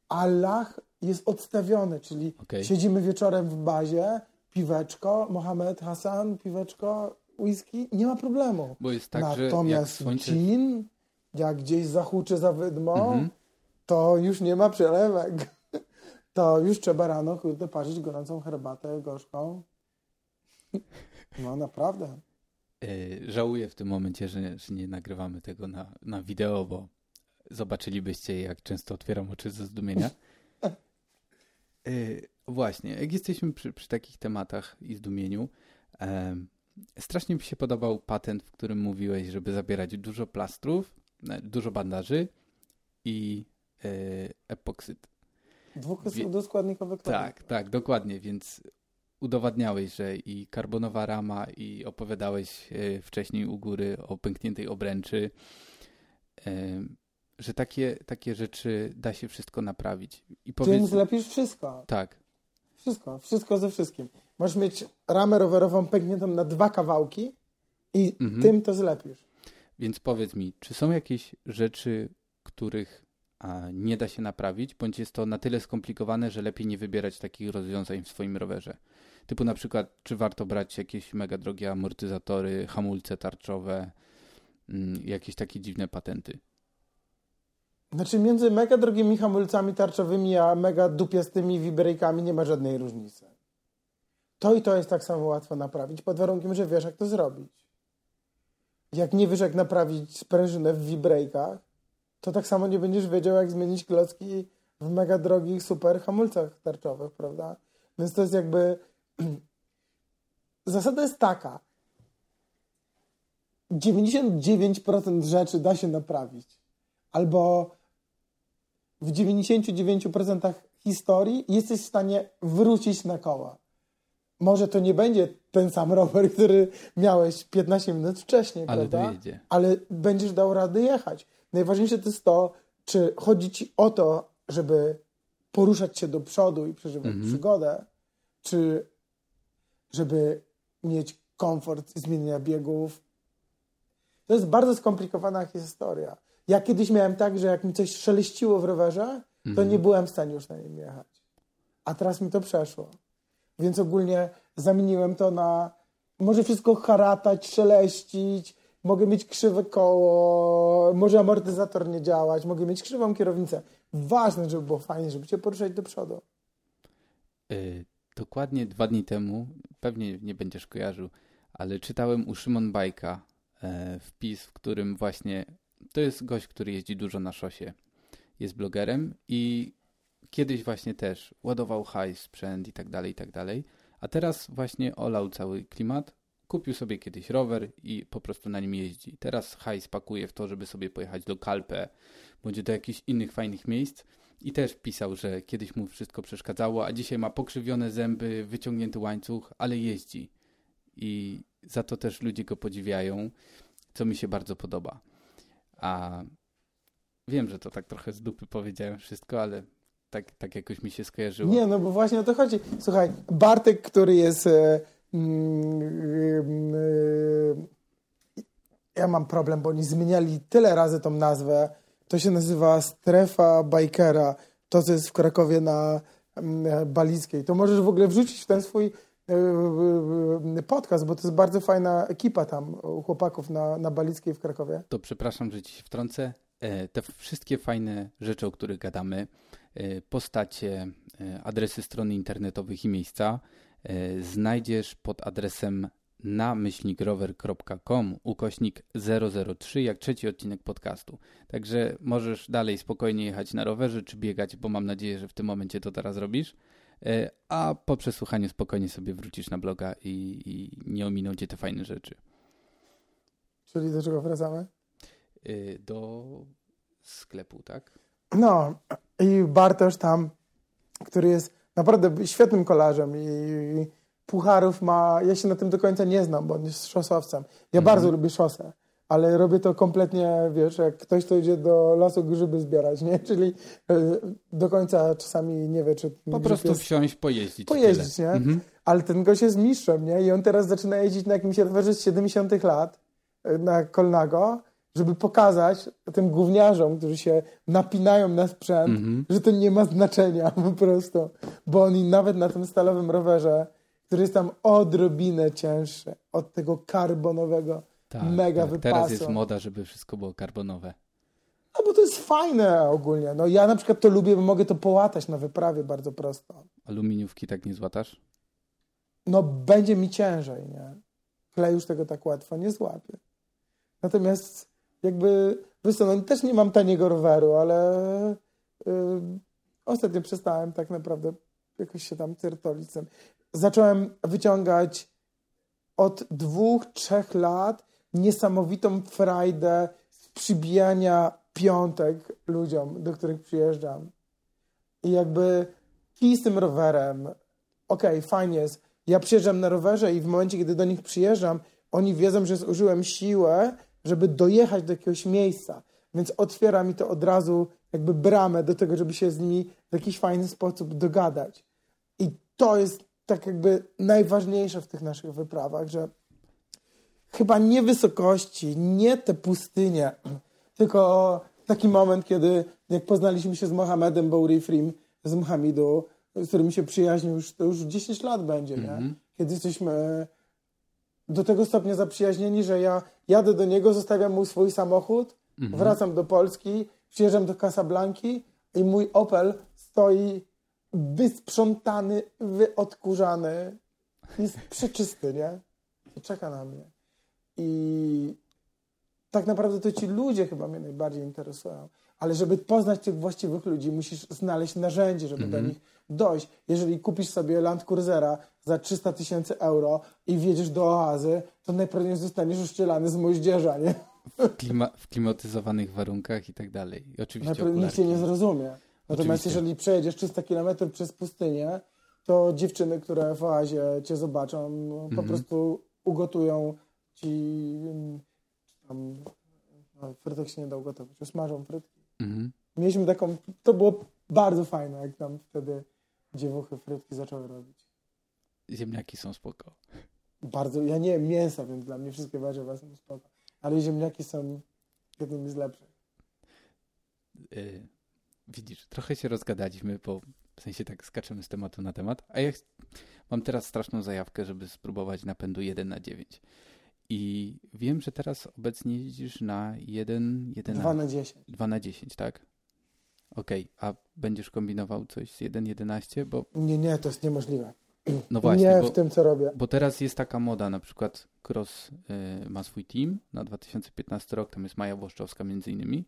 Allah jest odstawiony, czyli Okej. siedzimy wieczorem w bazie, piweczko, Mohamed Hassan, piweczko, whisky, nie ma problemu. Bo jest tak, że jak Natomiast słońce... dżin, jak gdzieś zahuczy za wydmą, Mhm. to już nie ma przelewek. [LAUGHS] To już trzeba rano, kurde, parzyć gorącą herbatę gorzką. No naprawdę. E, Żałuję w tym momencie, że, że nie nagrywamy tego na, na wideo, bo zobaczylibyście, jak często otwieram oczy ze zdumienia. E, Właśnie, jak jesteśmy przy, przy takich tematach i zdumieniu, em, strasznie mi się podobał patent, w którym mówiłeś, żeby zabierać dużo plastrów, e, dużo bandaży i e, epoksyd. Dwuskładnikowy klej. Tak, tak, dokładnie, więc udowadniałeś, że i karbonowa rama, i opowiadałeś e, wcześniej u góry o pękniętej obręczy, e, że takie, takie rzeczy da się wszystko naprawić. I powiedz... Czyli zlepisz wszystko. Tak. Wszystko, wszystko ze wszystkim. Możesz mieć ramę rowerową pękniętą na dwa kawałki i mhm. tym to zlepisz. Więc powiedz mi, czy są jakieś rzeczy, których nie da się naprawić, bądź jest to na tyle skomplikowane, że lepiej nie wybierać takich rozwiązań w swoim rowerze? Typu na przykład, czy warto brać jakieś mega drogie amortyzatory, hamulce tarczowe, mm, jakieś takie dziwne patenty? Znaczy między mega drogimi hamulcami tarczowymi a mega dupiastymi wibrejkami nie ma żadnej różnicy. To i to jest tak samo łatwo naprawić, pod warunkiem, że wiesz, jak to zrobić. Jak nie wiesz, jak naprawić sprężynę w wibrejkach, to tak samo nie będziesz wiedział, jak zmienić klocki w mega drogich super hamulcach tarczowych, prawda? Więc to jest jakby... [CLEARS THROAT] Zasada jest taka. 99% rzeczy da się naprawić. Albo w 99% historii jesteś w stanie wrócić na koła. Może to nie będzie ten sam [LAUGHS] rower, który miałeś 15 minut wcześniej, ale prawda? Ale będziesz dał radę jechać. Najważniejsze to jest to, czy chodzi ci o to, żeby poruszać się do przodu i przeżywać mhm. przygodę, czy żeby mieć komfort zmienienia biegów. To jest bardzo skomplikowana historia. Ja kiedyś miałem tak, że jak mi coś szeleściło w rowerze, to mhm. nie byłem w stanie już na nim jechać. A teraz mi to przeszło. Więc ogólnie zamieniłem to na może wszystko haratać, szeleścić, mogę mieć krzywe koło, może amortyzator nie działać, mogę mieć krzywą kierownicę. Ważne, żeby było fajnie, żeby cię poruszać do przodu. Yy, dokładnie dwa dni temu, pewnie nie będziesz kojarzył, ale czytałem u Szymon Bajka e, wpis, w którym właśnie to jest gość, który jeździ dużo na szosie. Jest blogerem i kiedyś właśnie też ładował hajs, sprzęt i tak dalej, i tak dalej. A teraz właśnie olał cały klimat. Kupił sobie kiedyś rower i po prostu na nim jeździ. Teraz hajs pakuje w to, żeby sobie pojechać do Kalpe, bądź do jakichś innych fajnych miejsc. I też pisał, że kiedyś mu wszystko przeszkadzało, a dzisiaj ma pokrzywione zęby, wyciągnięty łańcuch, ale jeździ. I za to też ludzie go podziwiają, co mi się bardzo podoba. A wiem, że to tak trochę z dupy powiedziałem wszystko, ale tak, tak jakoś mi się skojarzyło. Nie, no bo właśnie o to chodzi. Słuchaj, Bartek, który jest... E, mm, e, ja mam problem, bo oni zmieniali tyle razy tą nazwę. To się nazywa Strefa Bikera. To, co jest w Krakowie na mm, Balickiej. To możesz w ogóle wrzucić w ten swój e, podcast, bo to jest bardzo fajna ekipa tam chłopaków na, na Balickiej w Krakowie. To przepraszam, że ci się wtrącę. Te wszystkie fajne rzeczy, o których gadamy, E, postacie, e, adresy strony internetowych i miejsca e, znajdziesz pod adresem na myślnikrower.com ukośnik 003 jak trzeci odcinek podcastu. Także możesz dalej spokojnie jechać na rowerze czy biegać, bo mam nadzieję, że w tym momencie to teraz robisz. A po przesłuchaniu spokojnie sobie wrócisz na bloga i, i nie ominą cię te fajne rzeczy. Czyli do czego wracamy? Do sklepu, tak? No, i Bartosz tam, który jest naprawdę świetnym kolarzem i pucharów ma, ja się na tym do końca nie znam, bo on jest szosowcem. Ja mhm. bardzo lubię szosę, ale robię to kompletnie, wiesz, jak ktoś to idzie do lasu grzyby zbierać, nie? [LAUGHS] Czyli e, do końca czasami nie wie, czy... Po prostu jest... wsiąść, pojeździć. Pojeździć, nie? Mhm. Ale ten gość jest mistrzem, nie? I on teraz zaczyna jeździć na jakimś rowerze z 70 lat e, na Kolnago żeby pokazać tym gówniarzom, którzy się napinają na sprzęt, -hmm. że to nie ma znaczenia [LAUGHS] po prostu. Bo oni nawet na tym stalowym rowerze, który jest tam odrobinę cięższy od tego karbonowego tak, mega tak. Teraz jest moda, żeby wszystko było karbonowe. No bo to jest fajne ogólnie. No ja na przykład to lubię, bo mogę to połatać na wyprawie bardzo prosto. Aluminiówki tak nie złatasz? No będzie mi ciężej, nie? Klej już tego tak łatwo nie złapie. Natomiast jakby, wiesz co, no też nie mam taniego roweru, ale yy, ostatnio przestałem tak naprawdę jakoś się tam tyrtolić. Zacząłem wyciągać od dwóch, trzech lat niesamowitą frajdę z przybijania piątek ludziom, do których przyjeżdżam. I jakby kij z tym rowerem, okej, okay, fajnie jest, Ja przyjeżdżam na rowerze i w momencie, kiedy do nich przyjeżdżam, oni wiedzą, że zużyłem siłę, żeby dojechać do jakiegoś miejsca. Więc otwiera mi to od razu jakby bramę do tego, żeby się z nimi w jakiś fajny sposób dogadać. I to jest tak jakby najważniejsze w tych naszych wyprawach, że chyba nie wysokości, nie te pustynie, tylko taki moment, kiedy jak poznaliśmy się z Mohamedem Bourifrim, z Muhammidu, z którym się przyjaźnił już, to już 10 lat będzie, nie? Mhm. Kiedy jesteśmy do tego stopnia zaprzyjaźnieni, że ja jadę do niego, zostawiam mu swój samochód, wracam do Polski, przyjeżdżam do Casablanki i mój Opel stoi wysprzątany, wyodkurzany, jest przeczysty, nie? I czeka na mnie. I tak naprawdę to ci ludzie chyba mnie najbardziej interesują. Ale żeby poznać tych właściwych ludzi, musisz znaleźć narzędzie, żeby do nich dojść. Jeżeli kupisz sobie Land Cruisera za 300 tysięcy euro i wjedziesz do oazy, to najprawdopodobniej zostaniesz uszczelany z moździerza, nie? W, klima, w klimatyzowanych warunkach i tak dalej. I oczywiście Najprawdopodobniej nikt cię nie zrozumie. Natomiast Oczywiście. jeżeli przejedziesz 300 km przez pustynię, to dziewczyny, które w oazie cię zobaczą, po Mhm. prostu ugotują ci tam, no, frytek się nie da ugotować, usmażą frytki. Mhm. Mieliśmy taką, to było bardzo fajne, jak tam wtedy dziewuchy frytki zaczęły robić. Ziemniaki są spoko. Bardzo, ja nie mięsa, więc dla mnie wszystkie warzywa są spoko. Ale ziemniaki są jednymi z lepszych. Y, widzisz, trochę się rozgadaliśmy, bo w sensie tak skaczemy z tematu na temat, a ja mam teraz straszną zajawkę, żeby spróbować napędu 1 na 9. I wiem, że teraz obecnie jeździsz na 1, 1 2 na 10. 2 na 10, tak? Okej, a będziesz kombinował coś z 1.11? Bo Nie, nie, to jest niemożliwe. no właśnie, nie bo, w tym, co robię. bo teraz jest taka moda, na przykład Cross y, ma swój team na 2015 rok, tam jest Maja Włoszczowska między innymi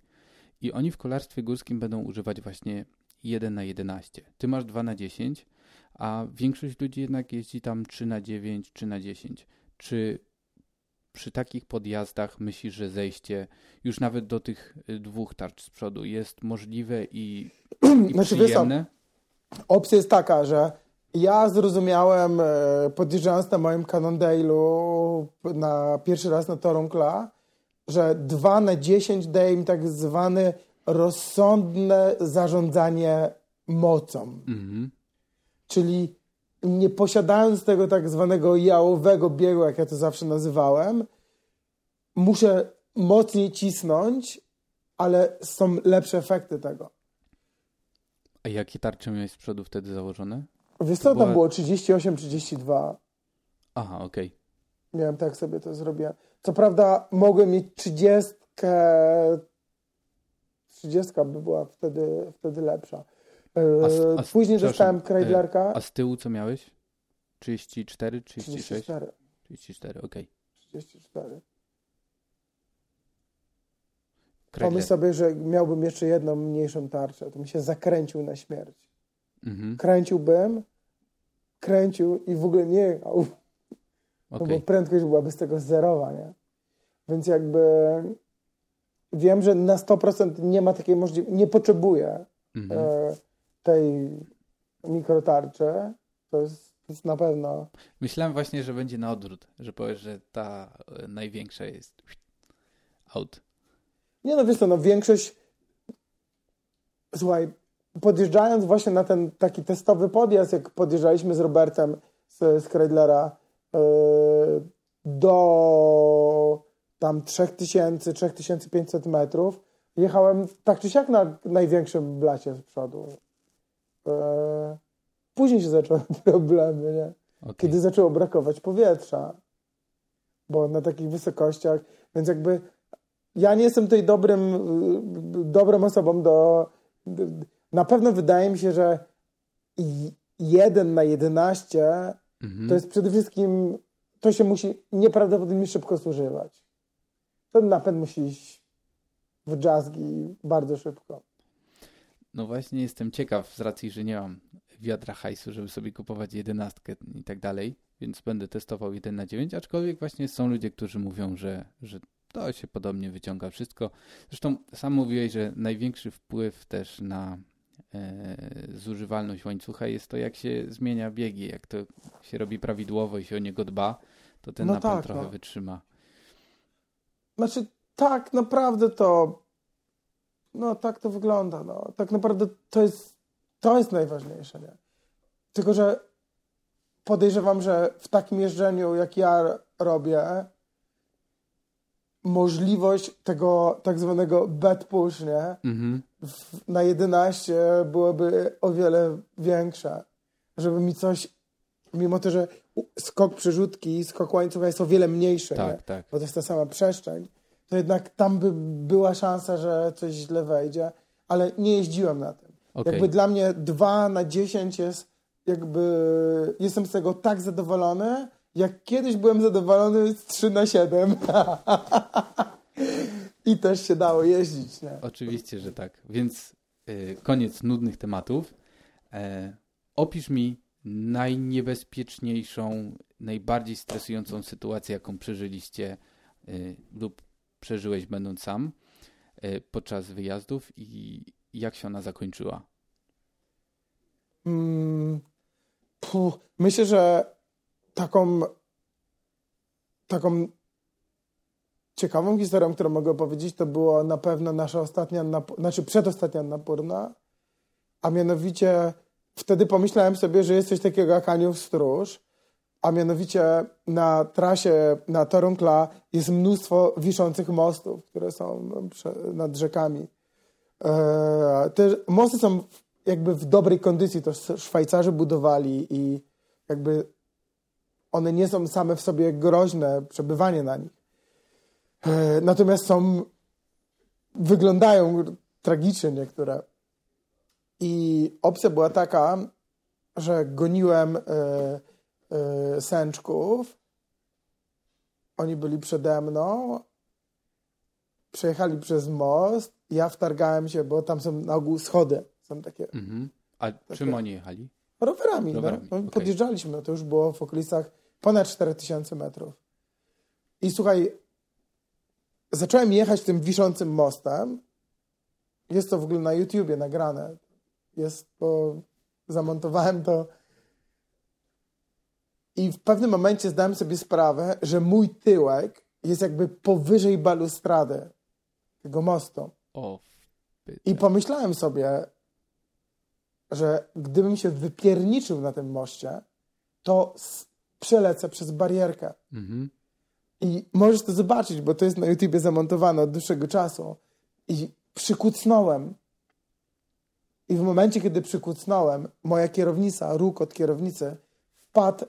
i oni w kolarstwie górskim będą używać właśnie 1 na 11. Ty masz 2 na 10, a większość ludzi jednak jeździ tam 3 na 9, 3 na 10. Czy przy takich podjazdach myślisz, że zejście już nawet do tych y, dwóch tarcz z przodu jest możliwe i, i [CLEARS THROAT] Znaczy, wiesz przyjemne? Opcja jest taka, że ja zrozumiałem, e, podjeżdżając na moim Cannondale'u na pierwszy raz na Torunkla, że 2 na 10 daje mi tak zwane rozsądne zarządzanie mocą. Mhm. Czyli nie posiadając tego tak zwanego jałowego biegu, jak ja to zawsze nazywałem, muszę mocniej cisnąć, ale są lepsze efekty tego. A jakie tarcze miałeś z przodu wtedy założone? Wiesz co, To tam była- było 38, 32. Aha, okej. Miałem tak sobie to zrobiłem. Co prawda mogłem mieć 30. 30 by była wtedy, wtedy lepsza. E, A s- a Później dostałem e, Kreidlerka. A z tyłu co miałeś? 34, 36? 34. 34, okej. 34. Kreidler. Pomyśl sobie, że miałbym jeszcze jedną mniejszą tarczę. To bym się zakręcił na śmierć. Mhm, Kręciłbym, kręcił i w ogóle nie jechał. No okej. bo prędkość byłaby z tego zerowa, nie? Więc jakby wiem, że na 100% nie ma takiej możliwości, nie potrzebuję Mhm. e, tej mikrotarczy. To jest, to jest na pewno. Myślałem właśnie, że będzie na odwrót, że powiesz, że ta e, największa jest out. Nie no, wiesz co, no większość słuchaj, podjeżdżając właśnie na ten taki testowy podjazd, jak podjeżdżaliśmy z Robertem z, z Kreidlera e, do tam 3000, 3500 metrów, jechałem tak czy siak na największym blacie z przodu. E, później się zaczęły [LAUGHS] problemy, nie? Okej. kiedy zaczęło brakować powietrza. Bo na takich wysokościach, więc jakby ja nie jestem tutaj dobrym, y, dobrą osobą do. Na pewno wydaje mi się, że 1 na 11 Mhm. to jest przede wszystkim. To się musi nieprawdopodobnie szybko zużywać. Ten napęd musi iść w jazzgi bardzo szybko. No właśnie jestem ciekaw z racji, że nie mam wiadra hajsu, żeby sobie kupować jedenastkę i tak dalej, więc będę testował 1 na 9, aczkolwiek właśnie są ludzie, którzy mówią, że, że to się podobnie wyciąga wszystko. Zresztą sam mówiłeś, że największy wpływ też na e, zużywalność łańcucha jest to, jak się zmienia biegi. Jak to się robi prawidłowo i się o niego dba, to ten No napęd tak, trochę no. wytrzyma. Znaczy, tak naprawdę to. No, tak to wygląda. No. Tak naprawdę to jest, to jest najważniejsze, nie? Tylko, że podejrzewam, że w takim jeżdżeniu, jak ja robię, możliwość tego tak zwanego bad push, nie? Mhm. W- Na 11 byłoby o wiele większa. Żeby mi coś, mimo to, że skok przerzutki, skok łańcucha jest o wiele mniejszy, nie? Tak, tak. bo to jest ta sama przestrzeń, to jednak tam by była szansa, że coś źle wejdzie, ale nie jeździłem na tym. Okej. Jakby dla mnie 2 na 10 jest jakby, jestem z tego tak zadowolony, jak kiedyś byłem zadowolony z 3 na 7. [LAUGHS] I też się dało jeździć, nie? Oczywiście, że tak. Więc y, koniec nudnych tematów. E, opisz mi najniebezpieczniejszą, najbardziej stresującą sytuację, jaką przeżyliście y, lub przeżyłeś będąc sam y, podczas wyjazdów i jak się ona zakończyła. Mm, puh, myślę, że taką taką ciekawą historią, którą mogę opowiedzieć, to było na pewno nasza ostatnia, znaczy przedostatnia napórna, a mianowicie wtedy pomyślałem sobie, że jest coś takiego jak Aniów Stróż, a mianowicie na trasie na Torunkla jest mnóstwo wiszących mostów, które są nad rzekami. E, te mosty są jakby w dobrej kondycji, to Sz- Szwajcarzy budowali i jakby one nie są same w sobie groźne, przebywanie na nich. E, Natomiast są, wyglądają tragicznie niektóre. I opcja była taka, że goniłem e, sęczków. Oni byli przede mną. Przejechali przez most. Ja wtargałem się, bo tam są na ogół schody. Są takie Mhm. A czym oni jechali? rowerami. Rowerami, no. okej. Podjeżdżaliśmy, no to już było w okolicach ponad 4000 metrów. I słuchaj, zacząłem jechać tym wiszącym mostem. Jest to w ogóle na YouTubie nagrane. Jest, bo zamontowałem to. I w pewnym momencie zdałem sobie sprawę, że mój tyłek jest jakby powyżej balustrady tego mostu. O, I pomyślałem sobie, że gdybym się wypierniczył na tym moście, to przelecę przez barierkę. mhm. I możesz to zobaczyć, bo to jest na YouTubie zamontowane od dłuższego czasu. I przykucnąłem. I w momencie, kiedy przykucnąłem, moja kierownica, róg od kierownicy, wpadł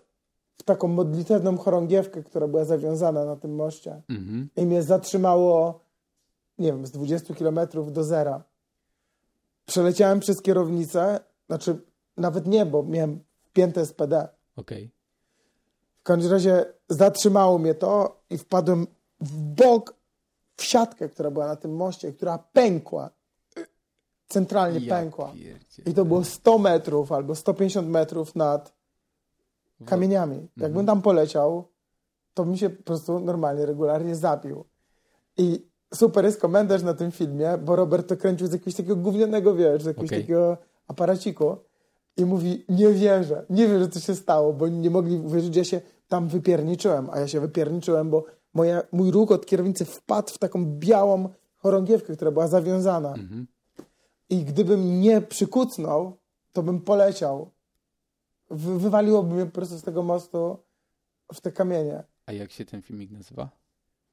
w taką modlitewną chorągiewkę, która była zawiązana na tym moście. Mhm. I mnie zatrzymało, nie wiem, z 20 km do zera. Przeleciałem przez kierownicę, znaczy nawet nie, bo miałem wpięte SPD. Okej. W każdym razie zatrzymało mnie to i wpadłem w bok w siatkę, która była na tym moście, która pękła. Centralnie Ja pękła. pierdzie- I to było 100 metrów albo 150 metrów nad kamieniami. Jakbym tam poleciał, to bym się po prostu normalnie, regularnie zabił. I super jest komentarz na tym filmie, bo Robert to kręcił z jakiegoś takiego gównianego, wiesz, z jakiegoś Okej. takiego aparaciku i mówi, nie wierzę, nie wierzę, co się stało, bo nie mogli uwierzyć, że ja się tam wypierniczyłem, a ja się wypierniczyłem, bo moja, mój róg od kierownicy wpadł w taką białą chorągiewkę, która była zawiązana. Mhm. I gdybym nie przykucnął, to bym poleciał. Wy, wywaliłoby mnie po prostu z tego mostu w te kamienie. A jak się ten filmik nazywa?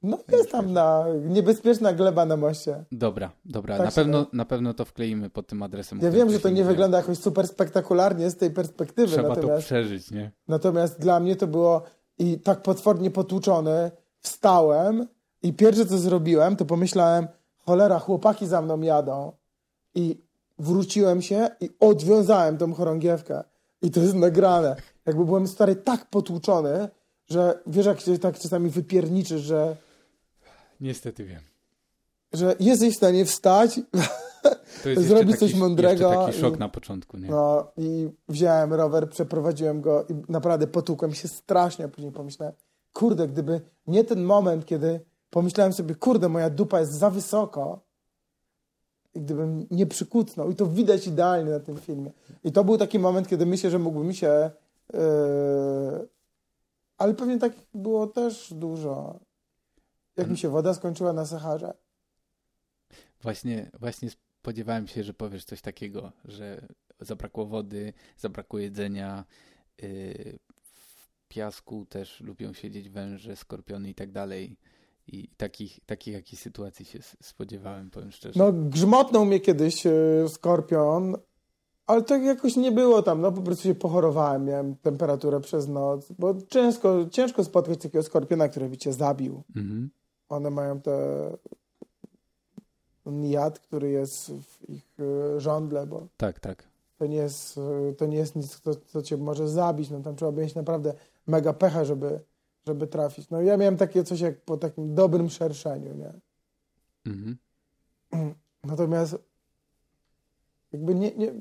No jest tam na niebezpieczna gleba na moście. Dobra, dobra. Tak na, pewno, na pewno to wkleimy pod tym adresem. Ja wiem, że to nie wygląda jakoś super spektakularnie z tej perspektywy, Trzeba to natomiast, przeżyć, nie? natomiast dla mnie to było i tak potwornie potłuczony, wstałem i pierwsze co zrobiłem, to pomyślałem, cholera, chłopaki za mną jadą. I wróciłem się i odwiązałem tą chorągiewkę. I to jest nagrane. Jakby byłem stary tak potłuczony, że wiesz, jak się tak czasami wypierniczysz, że, Niestety wiem. że jesteś w stanie wstać, Zrobić coś taki, mądrego taki szok i- na początku, nie? No i wziąłem rower, przeprowadziłem go i naprawdę potłukłem się strasznie. a Później pomyślałem, kurde, gdyby nie ten moment, kiedy pomyślałem sobie, kurde, moja dupa jest za wysoko, gdybym nie przykucnął. I to widać idealnie na tym filmie. I to był taki moment, kiedy myślę, że mógłbym się... Yy, ale pewnie tak było też dużo. Jak mi się woda skończyła na Saharze. Właśnie, właśnie spodziewałem się, że powiesz coś takiego, że zabrakło wody, zabrakło jedzenia, yy, w piasku też lubią siedzieć węże, skorpiony i tak dalej. I takich, takich jakichś sytuacji się spodziewałem, powiem szczerze. No, grzmotnął mnie kiedyś e, skorpion, ale tak jakoś nie było tam. No, po prostu się pochorowałem, miałem temperaturę przez noc, bo ciężko, ciężko spotkać takiego skorpiona, który by cię zabił. Mhm. One mają te jad, który jest w ich e, żądle, bo tak, tak. To nie jest, e, to nie jest nic, co, co cię może zabić. No, tam trzeba mieć naprawdę mega pecha, żeby żeby trafić. No ja miałem takie coś jak po takim dobrym szerszeniu, nie? Mhm. [CLEARS THROAT] Natomiast jakby nie, nie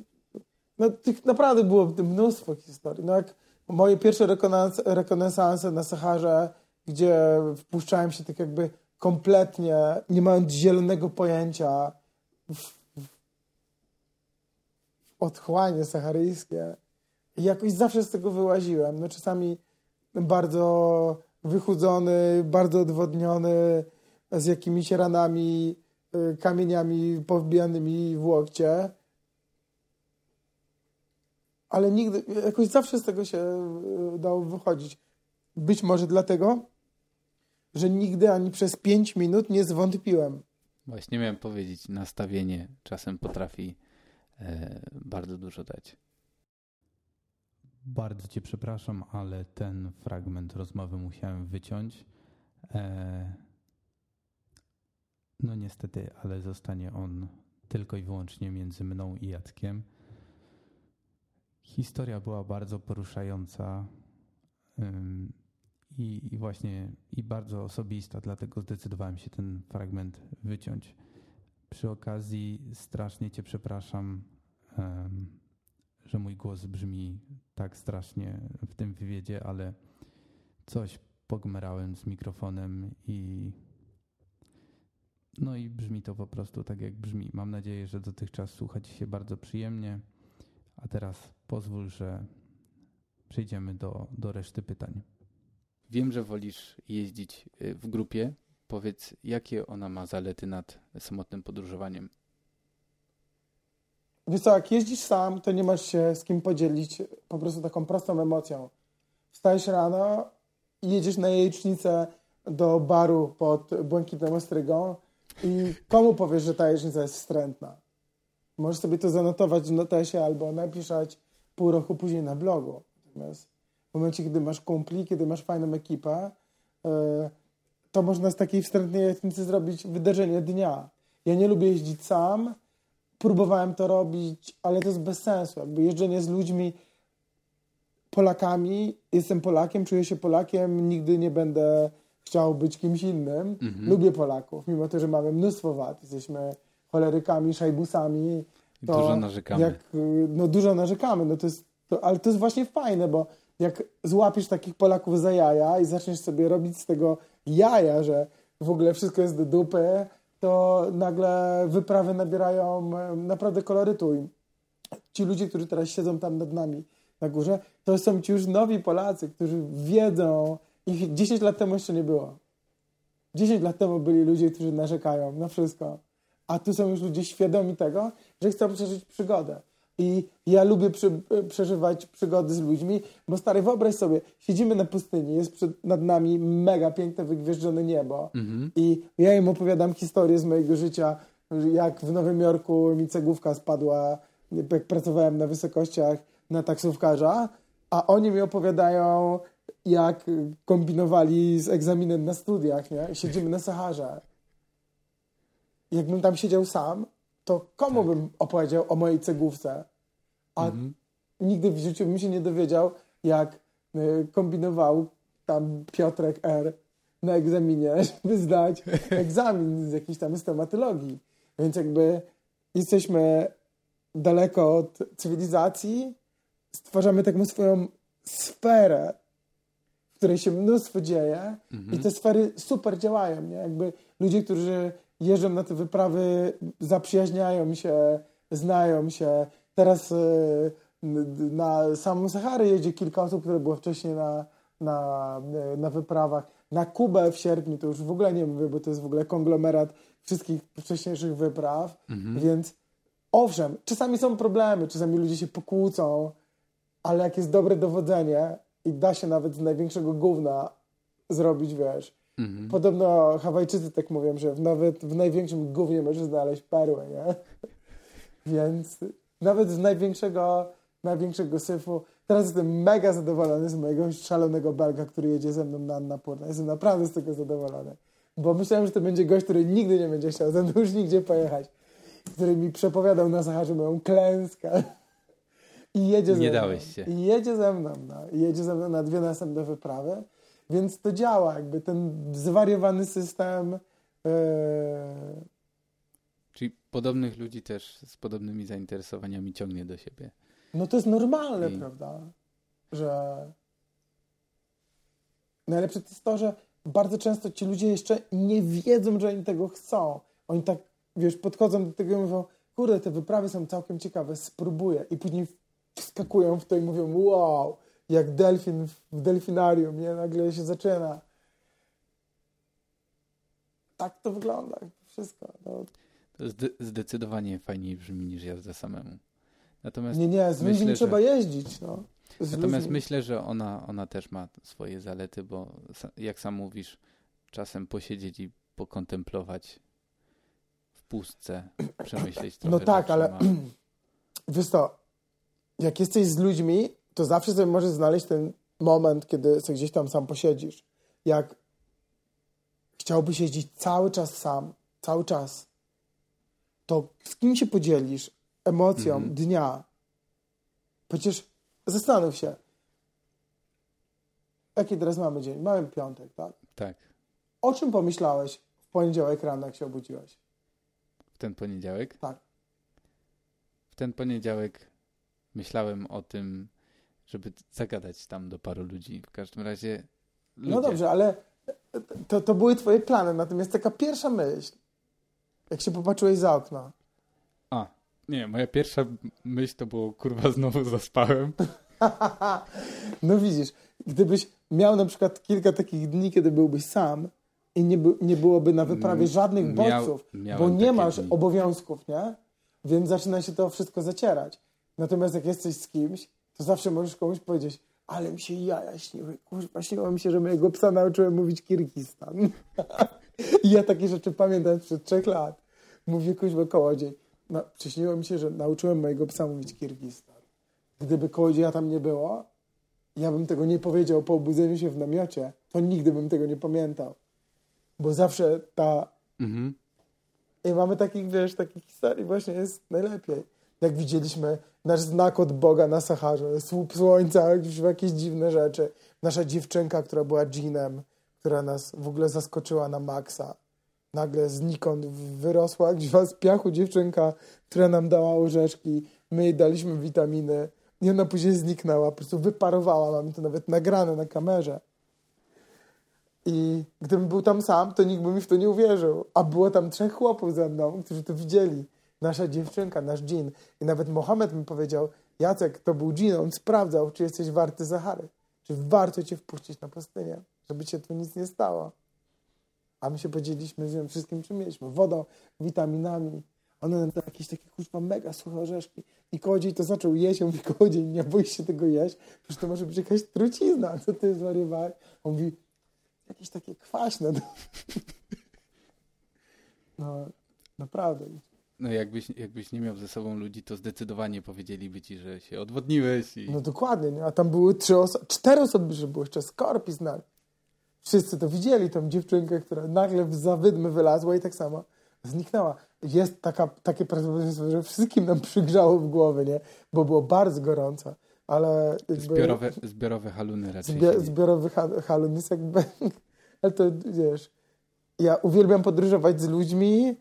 no tych naprawdę było mnóstwo historii. No jak moje pierwsze rekonans rekonesanse na Saharze, gdzie wpuszczałem się tak jakby kompletnie, nie mając zielonego pojęcia w, w otchłanie saharyjskie. I jakoś zawsze z tego wyłaziłem. No czasami bardzo wychudzony, bardzo odwodniony, z jakimiś ranami, y, kamieniami powbijanymi w łokcie. Ale nigdy, jakoś zawsze z tego się y, dało wychodzić. Być może dlatego, że nigdy ani przez pięć minut nie zwątpiłem. Właśnie miałem powiedzieć, nastawienie czasem potrafi e, bardzo dużo dać. Bardzo Cię przepraszam, ale ten fragment rozmowy musiałem wyciąć. E, no niestety, ale zostanie on tylko i wyłącznie między mną i Jackiem. Historia była bardzo poruszająca i, i właśnie i bardzo osobista, dlatego zdecydowałem się ten fragment wyciąć. Przy okazji strasznie Cię przepraszam że mój głos brzmi tak strasznie w tym wywiedzie, ale coś pogmerałem z mikrofonem i no i brzmi to po prostu tak jak brzmi. Mam nadzieję, że dotychczas słuchać się bardzo przyjemnie, a teraz pozwól, że przejdziemy do, do reszty pytań. Wiem, że wolisz jeździć y, w grupie. Powiedz, jakie ona ma zalety nad samotnym podróżowaniem? Wiesz co, jak jeździsz sam, to nie masz się z kim podzielić po prostu taką prostą emocją. Wstajesz rano i jedziesz na jajecznicę do baru pod Błękitną Ostrygą i komu powiesz, że ta jajecznica jest wstrętna? Możesz sobie to zanotować w notesie albo napisać pół roku później na blogu. Natomiast w momencie, kiedy masz kumpli, kiedy masz fajną ekipę, e, to można z takiej wstrętnej jajecznicy zrobić wydarzenie dnia. Ja nie lubię jeździć sam, próbowałem to robić, ale to jest bez sensu. Jakby jeżdżenie z ludźmi, Polakami, jestem Polakiem, czuję się Polakiem, nigdy nie będę chciał być kimś innym. Mhm. Lubię Polaków, mimo to, że mamy mnóstwo wad. Jesteśmy cholerykami, szajbusami. To dużo narzekamy. Jak, no dużo narzekamy, no to jest, to, ale to jest właśnie fajne, bo jak złapiesz takich Polaków za jaja i zaczniesz sobie robić z tego jaja, że w ogóle wszystko jest do dupy, to nagle wyprawy nabierają naprawdę kolorytu. I ci ludzie, którzy teraz siedzą tam nad nami na górze, to są ci już nowi Polacy, którzy wiedzą, ich 10 lat temu jeszcze nie było. 10 lat temu byli ludzie, którzy narzekają na wszystko. A tu są już ludzie świadomi tego, że chcą przeżyć przygodę. I ja lubię przy, przeżywać przygody z ludźmi, bo stary, wyobraź sobie, siedzimy na pustyni, jest przed, nad nami mega piękne, wygwieżdżone niebo mhm. i ja im opowiadam historię z mojego życia, jak w Nowym Jorku mi cegłówka spadła, jak pracowałem na wysokościach na taksówkarza, a oni mi opowiadają, jak kombinowali z egzaminem na studiach, nie? Siedzimy na Saharze. Jakbym tam siedział sam, to komu tak. bym opowiedział o mojej cegłówce? A mhm. nigdy w życiu bym się nie dowiedział, jak y, kombinował tam Piotrek R. na egzaminie, [LAUGHS] żeby zdać egzamin z jakiejś tam stomatologii. Więc jakby jesteśmy daleko od cywilizacji, stwarzamy taką swoją sferę, w której się mnóstwo dzieje mhm. i te sfery super działają, nie? Jakby ludzie, którzy jeżdżą na te wyprawy, zaprzyjaźniają się, znają się. Teraz y, na samą Saharę jedzie kilka osób, które było wcześniej na, na, na wyprawach. Na Kubę w sierpniu to już w ogóle nie mówię, bo to jest w ogóle konglomerat wszystkich wcześniejszych wypraw, mhm. więc owszem, czasami są problemy, czasami ludzie się pokłócą, ale jak jest dobre dowodzenie i da się nawet z największego gówna zrobić, wiesz, mhm. podobno Hawajczycy tak mówią, że nawet w największym gównie możesz znaleźć perłę, nie? [LAUGHS] Więc nawet z największego, największego syfu Teraz jestem mega zadowolony z mojego szalonego Belga, który jedzie ze mną na Annapurna. Jestem naprawdę z tego zadowolony. Bo myślałem, że to będzie gość, który nigdy nie będzie chciał ze mną już nigdzie pojechać. Który mi przepowiadał na Saharze moją klęskę. I jedzie ze nie mną. dałeś się. I jedzie ze mną. No. I jedzie ze mną na dwie następne wyprawy. Więc to działa. Jakby ten zwariowany system... Yy... Czyli podobnych ludzi też z podobnymi zainteresowaniami ciągnie do siebie. No to jest normalne, I... prawda? Że najlepsze to jest to, że bardzo często ci ludzie jeszcze nie wiedzą, że oni tego chcą. Oni tak, wiesz, podchodzą do tego i mówią, kurde, te wyprawy są całkiem ciekawe, spróbuję. I później wskakują w to i mówią, wow, jak delfin w delfinarium, nie? Nagle się zaczyna. Tak to wygląda, wszystko. No. To zdecydowanie fajniej brzmi niż jazda samemu. Natomiast nie, nie, z ludźmi trzeba jeździć. No. natomiast ludźmi. myślę, że ona, ona też ma swoje zalety, bo jak sam mówisz, czasem posiedzieć i pokontemplować w pustce, [CLEARS THROAT] przemyśleć trochę. No tak, ale [CLEARS THROAT] wiesz to, jak jesteś z ludźmi, to zawsze sobie możesz znaleźć ten moment, kiedy sobie gdzieś tam sam posiedzisz. Jak chciałbyś jeździć cały czas sam, cały czas, to z kim się podzielisz? emocją mm -hmm. dnia. Przecież zastanów się, jaki teraz mamy dzień? Mamy piątek, tak? Tak. O czym pomyślałeś w poniedziałek rano, jak się obudziłeś? W ten poniedziałek? Tak. W ten poniedziałek myślałem o tym, żeby zagadać tam do paru ludzi. W każdym razie. No ludzie. No dobrze, ale to, to były twoje plany. Natomiast taka pierwsza myśl, jak się popatrzyłeś za okno. A, nie, moja pierwsza myśl to było, kurwa, znowu zaspałem. [LAUGHS] no widzisz, gdybyś miał na przykład kilka takich dni, kiedy byłbyś sam i nie, by, nie byłoby na wyprawie żadnych bodźców, miał, bo nie masz dni. obowiązków, nie? Więc zaczyna się to wszystko zacierać. Natomiast jak jesteś z kimś, to zawsze możesz komuś powiedzieć, ale mi się jaja śniły. Kurwa, śniło mi się, że mojego psa nauczyłem mówić Kirgistan. [LAUGHS] I [LAUGHS] ja takie rzeczy pamiętam sprzed trzech lat. Mówię, kuźwa, kołodziej no, przyśniło mi się, że nauczyłem mojego psa mówić Kirgistan. Gdyby kołodzieja tam nie było, ja bym tego nie powiedział po obudzeniu się w namiocie, to nigdy bym tego nie pamiętał. Bo zawsze ta... Mhm. I mamy takich, wiesz, takich historii właśnie jest najlepiej. Jak widzieliśmy nasz znak od Boga na Saharze, słup słońca, jakieś dziwne rzeczy. Nasza dziewczynka, która była dżinem, która nas w ogóle zaskoczyła na maksa nagle znikąd wyrosła gdzieś z piachu dziewczynka, która nam dała orzeszki, my jej daliśmy witaminy i ona później zniknęła, po prostu wyparowała, mamy to nawet nagrane na kamerze. I gdybym był tam sam, to nikt by mi w to nie uwierzył. A było tam trzech chłopów ze mną, którzy to widzieli. Nasza dziewczynka, nasz dżin. I nawet Mohamed mi powiedział, Jacek, to był dżin, on sprawdzał, czy jesteś warty Zahary. Czy warto cię wpuścić na pustynię, żeby cię tu nic nie stało. A my się podzieliliśmy z nią wszystkim, czym mieliśmy. Wodą, witaminami. One nam jakieś takie kuźwa mega suche orzeszki. I kołodziej to zaczął jeść. On mówi, kołodziej, nie boisz się tego jeść? Przecież to może być jakaś trucizna. [LAUGHS] Co ty zwariowałeś? On mówi, jakieś takie kwaśne. [LAUGHS] No, naprawdę. No jakbyś, jakbyś nie miał ze sobą ludzi, to zdecydowanie powiedzieliby ci, że się odwodniłeś. I... No dokładnie, nie? a tam były trzy osoby, cztery osoby, że było jeszcze Skorpi z nami. Wszyscy to widzieli, tą dziewczynkę, która nagle za wydmy wylazła i tak samo zniknęła. Jest taka, takie prawdopodobieństwo, że wszystkim nam przygrzało w głowy, nie? Bo było bardzo gorąco, ale... Jakby, zbiorowe, zbiorowe haluny raczej. Zbi zbiorowy ha halun jest jakby... [LAUGHS] Ale to, wiesz... Ja uwielbiam podróżować z ludźmi.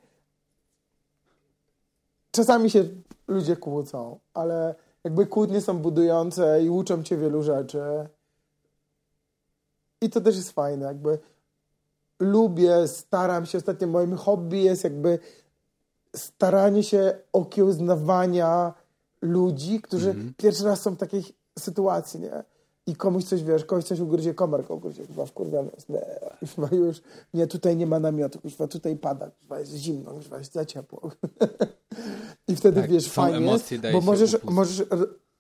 Czasami się ludzie kłócą, ale jakby kłótnie są budujące i uczą cię wielu rzeczy. I to też jest fajne, jakby lubię, staram się, ostatnio moim hobby jest jakby staranie się okiełznawania ludzi, którzy Mhm. pierwszy raz są w takiej sytuacji, nie? I komuś coś, wiesz, komuś coś ugryzie, komar ugryzie, chyba wkurwiony jest, nie, kurwa, już, nie, tutaj nie ma namiotu, kurwa, tutaj pada, kurwa, jest zimno, kurwa, jest za ciepło. [LAUGHS] I wtedy, Tak, wiesz, fajnie emocje, bo możesz, upust. możesz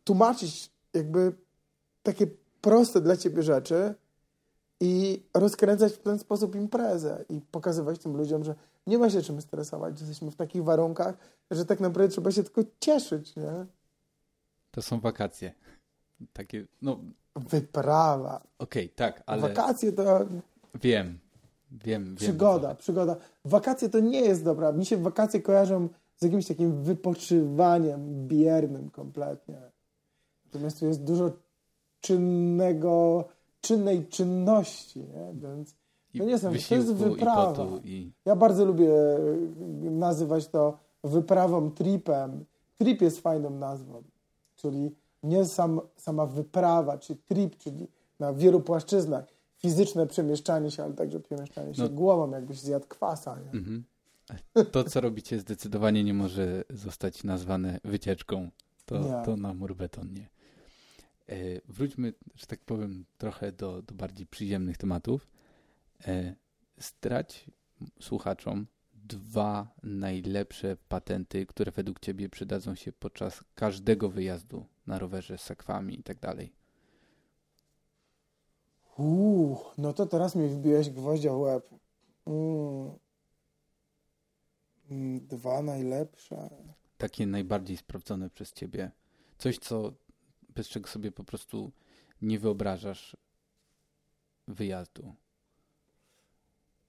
tłumaczyć jakby takie proste dla ciebie rzeczy i rozkręcać w ten sposób imprezę i pokazywać tym ludziom, że nie ma się czym stresować, że jesteśmy w takich warunkach, że tak naprawdę trzeba się tylko cieszyć, nie? To są wakacje. Takie, no okej, Wyprawa. tak, ale Wakacje to wiem, wiem, wiem. przygoda, przygoda. Wakacje to nie jest dobra. Mi się wakacje kojarzą z jakimś takim wypoczywaniem biernym kompletnie. Natomiast tu jest dużo czynnego, czynnej czynności, nie? Więc to nie są- to jest wyprawa. I ja bardzo lubię y, nazywać to wyprawą, tripem. Trip jest fajną nazwą, czyli nie sam, sama wyprawa, czy trip, czyli na wielu płaszczyznach. Fizyczne przemieszczanie się, ale także przemieszczanie się No. głową, jakbyś zjadł kwasa. Mhm. To, co robicie, zdecydowanie nie może zostać nazwane wycieczką. To, Nie. to na mur beton nie. E, wróćmy, że tak powiem, trochę do, do bardziej przyziemnych tematów. E, zdrać słuchaczom dwa najlepsze patenty, które według Ciebie przydadzą się podczas każdego wyjazdu na rowerze z sakwami i tak dalej. Uuu, no to teraz mi wbiłeś gwoździa w łeb. Mm. Mm, Dwa najlepsze. Takie najbardziej sprawdzone przez Ciebie. Coś, co bez czego sobie po prostu nie wyobrażasz wyjazdu.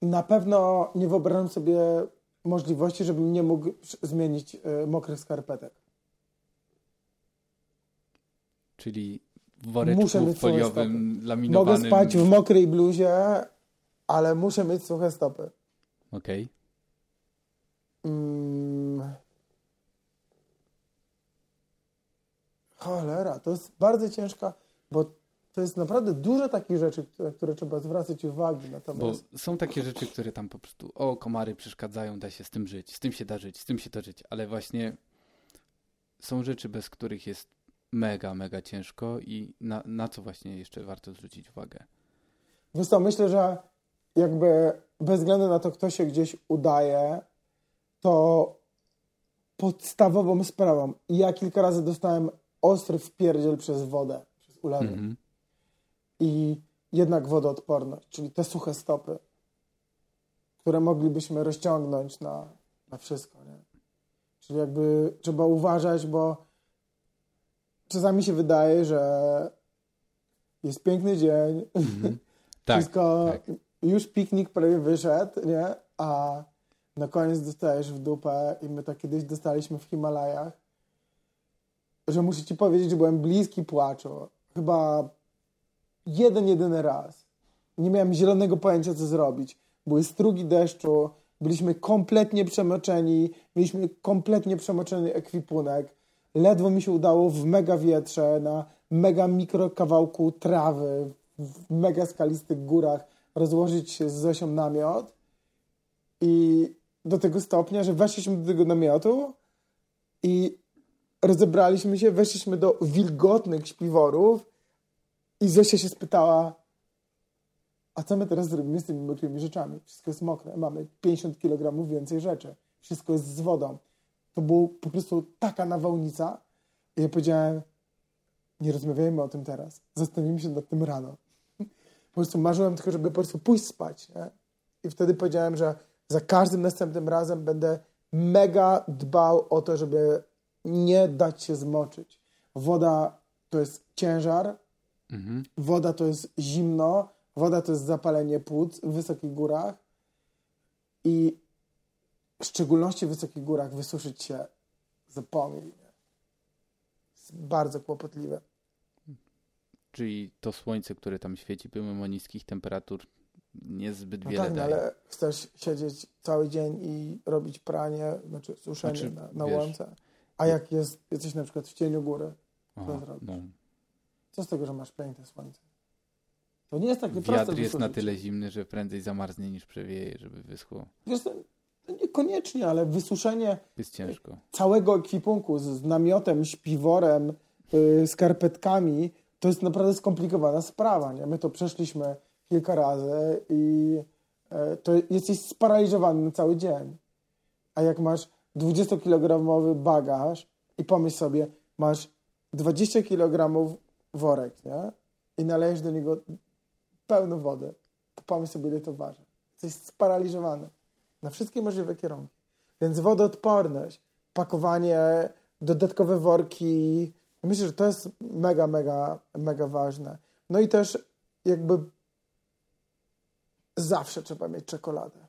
Na pewno nie wyobrażam sobie możliwości, żebym nie mógł zmienić y, mokrych skarpetek. Czyli w woreczku Muszę mieć foliowym, Mogę laminowanym. spać w mokrej bluzie, ale muszę mieć suche stopy. Okej. Mm. Cholera, to jest bardzo ciężka, bo to jest naprawdę dużo takich rzeczy, na które trzeba zwracać uwagę. Bo Natomiast są takie rzeczy, które tam po prostu, o, komary przeszkadzają, da się z tym żyć, z tym się da żyć, z tym się da żyć, ale właśnie są rzeczy, bez których jest mega, mega ciężko i na, na co właśnie jeszcze warto zwrócić uwagę. Wiesz co, myślę, że jakby bez względu na to, kto się gdzieś udaje, to podstawową sprawą. I ja kilka razy dostałem ostry wpierdziel przez wodę, przez ulewy. Mhm. I jednak wodoodporność, czyli te suche stopy, które moglibyśmy rozciągnąć na, na wszystko. Nie? Czyli jakby trzeba uważać, bo czasami się wydaje, że jest piękny dzień, Mhm. [LAUGHS] Tak, wszystko, tak. już piknik prawie wyszedł, nie? A na koniec dostajesz w dupę i my to kiedyś dostaliśmy w Himalajach, że muszę ci powiedzieć, że byłem bliski płaczu. Chyba jeden, jedyny raz. Nie miałem zielonego pojęcia, co zrobić. Były strugi deszczu, byliśmy kompletnie przemoczeni, mieliśmy kompletnie przemoczony ekwipunek. Ledwo mi się udało w mega wietrze, na mega mikro kawałku trawy, w mega skalistych górach rozłożyć z Zosią namiot. I do tego stopnia, że weszliśmy do tego namiotu i rozebraliśmy się, weszliśmy do wilgotnych śpiworów i Zosia się spytała, a co my teraz zrobimy z tymi mokrymi rzeczami? Wszystko jest mokre, mamy 50 kg więcej rzeczy, wszystko jest z wodą. To była po prostu taka nawałnica. I ja powiedziałem, nie rozmawiajmy o tym teraz, zastanowimy się nad tym rano. [LAUGHS] Po prostu marzyłem tylko, żeby po prostu pójść spać. Nie? I wtedy powiedziałem, że za każdym następnym razem będę mega dbał o to, żeby nie dać się zmoczyć. Woda to jest ciężar, Mhm. woda to jest zimno, woda to jest zapalenie płuc w wysokich górach i w szczególności w wysokich górach wysuszyć się zapomnij. Jest bardzo kłopotliwe. Czyli to słońce, które tam świeci, pomimo niskich temperatur, niezbyt No wiele tak, no daje. ale chcesz siedzieć cały dzień i robić pranie, znaczy suszenie Znaczy, na, na wiesz- łące. A jak jest, jesteś na przykład w cieniu góry, Aha, zrobić? no. co z tego, że masz piękne słońce? To nie jest takie proste Wiatr jest na tyle zimny, że prędzej zamarznie niż przewieje, żeby wyschło. Wiesz, to, niekoniecznie, ale wysuszenie Jest ciężko. całego ekwipunku z, z namiotem, śpiworem, yy, skarpetkami, to jest naprawdę skomplikowana sprawa. Nie? My to przeszliśmy kilka razy i e, to jesteś sparaliżowany na cały dzień. A jak masz 20-kilogramowy bagaż i pomyśl sobie, masz 20 kg worek, nie? I nalejesz do niego pełno wody, to pomyśl sobie, ile to waży. Jesteś sparaliżowany na wszystkie możliwe kierunki. Więc wodoodporność, pakowanie, dodatkowe worki. Myślę, że to jest mega, mega, mega ważne. No i też jakby zawsze trzeba mieć czekoladę.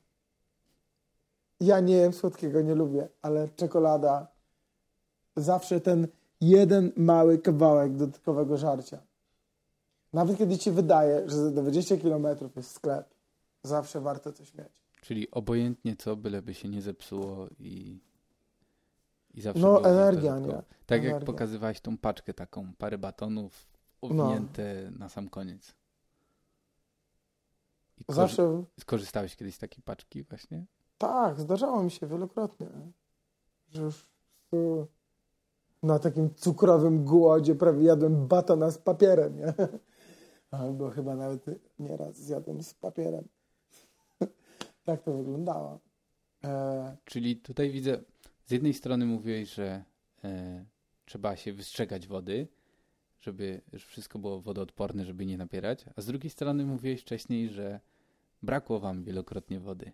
Ja nie jem słodkiego, nie lubię, ale czekolada zawsze ten jeden mały kawałek dodatkowego żarcia. Nawet kiedy ci wydaje, że za 20 km jest sklep, zawsze warto coś mieć. Czyli obojętnie co, byleby się nie zepsuło i, i zawsze No, energia, nie? Tak jak Energia. pokazywałeś tą paczkę taką, parę batonów No. owinięte na sam koniec. I Zawsze skorzystałeś kiedyś z takiej paczki właśnie? Tak, zdarzało mi się wielokrotnie, że już na takim cukrowym głodzie prawie jadłem batona z papierem, nie? [LAUGHS] Albo chyba nawet nieraz zjadłem z papierem. [LAUGHS] tak to wyglądało. E, Czyli tutaj widzę, z jednej strony mówiłeś, że e, trzeba się wystrzegać wody, żeby że wszystko było wodoodporne, żeby nie napierać, a z drugiej strony mówiłeś wcześniej, że brakło wam wielokrotnie wody.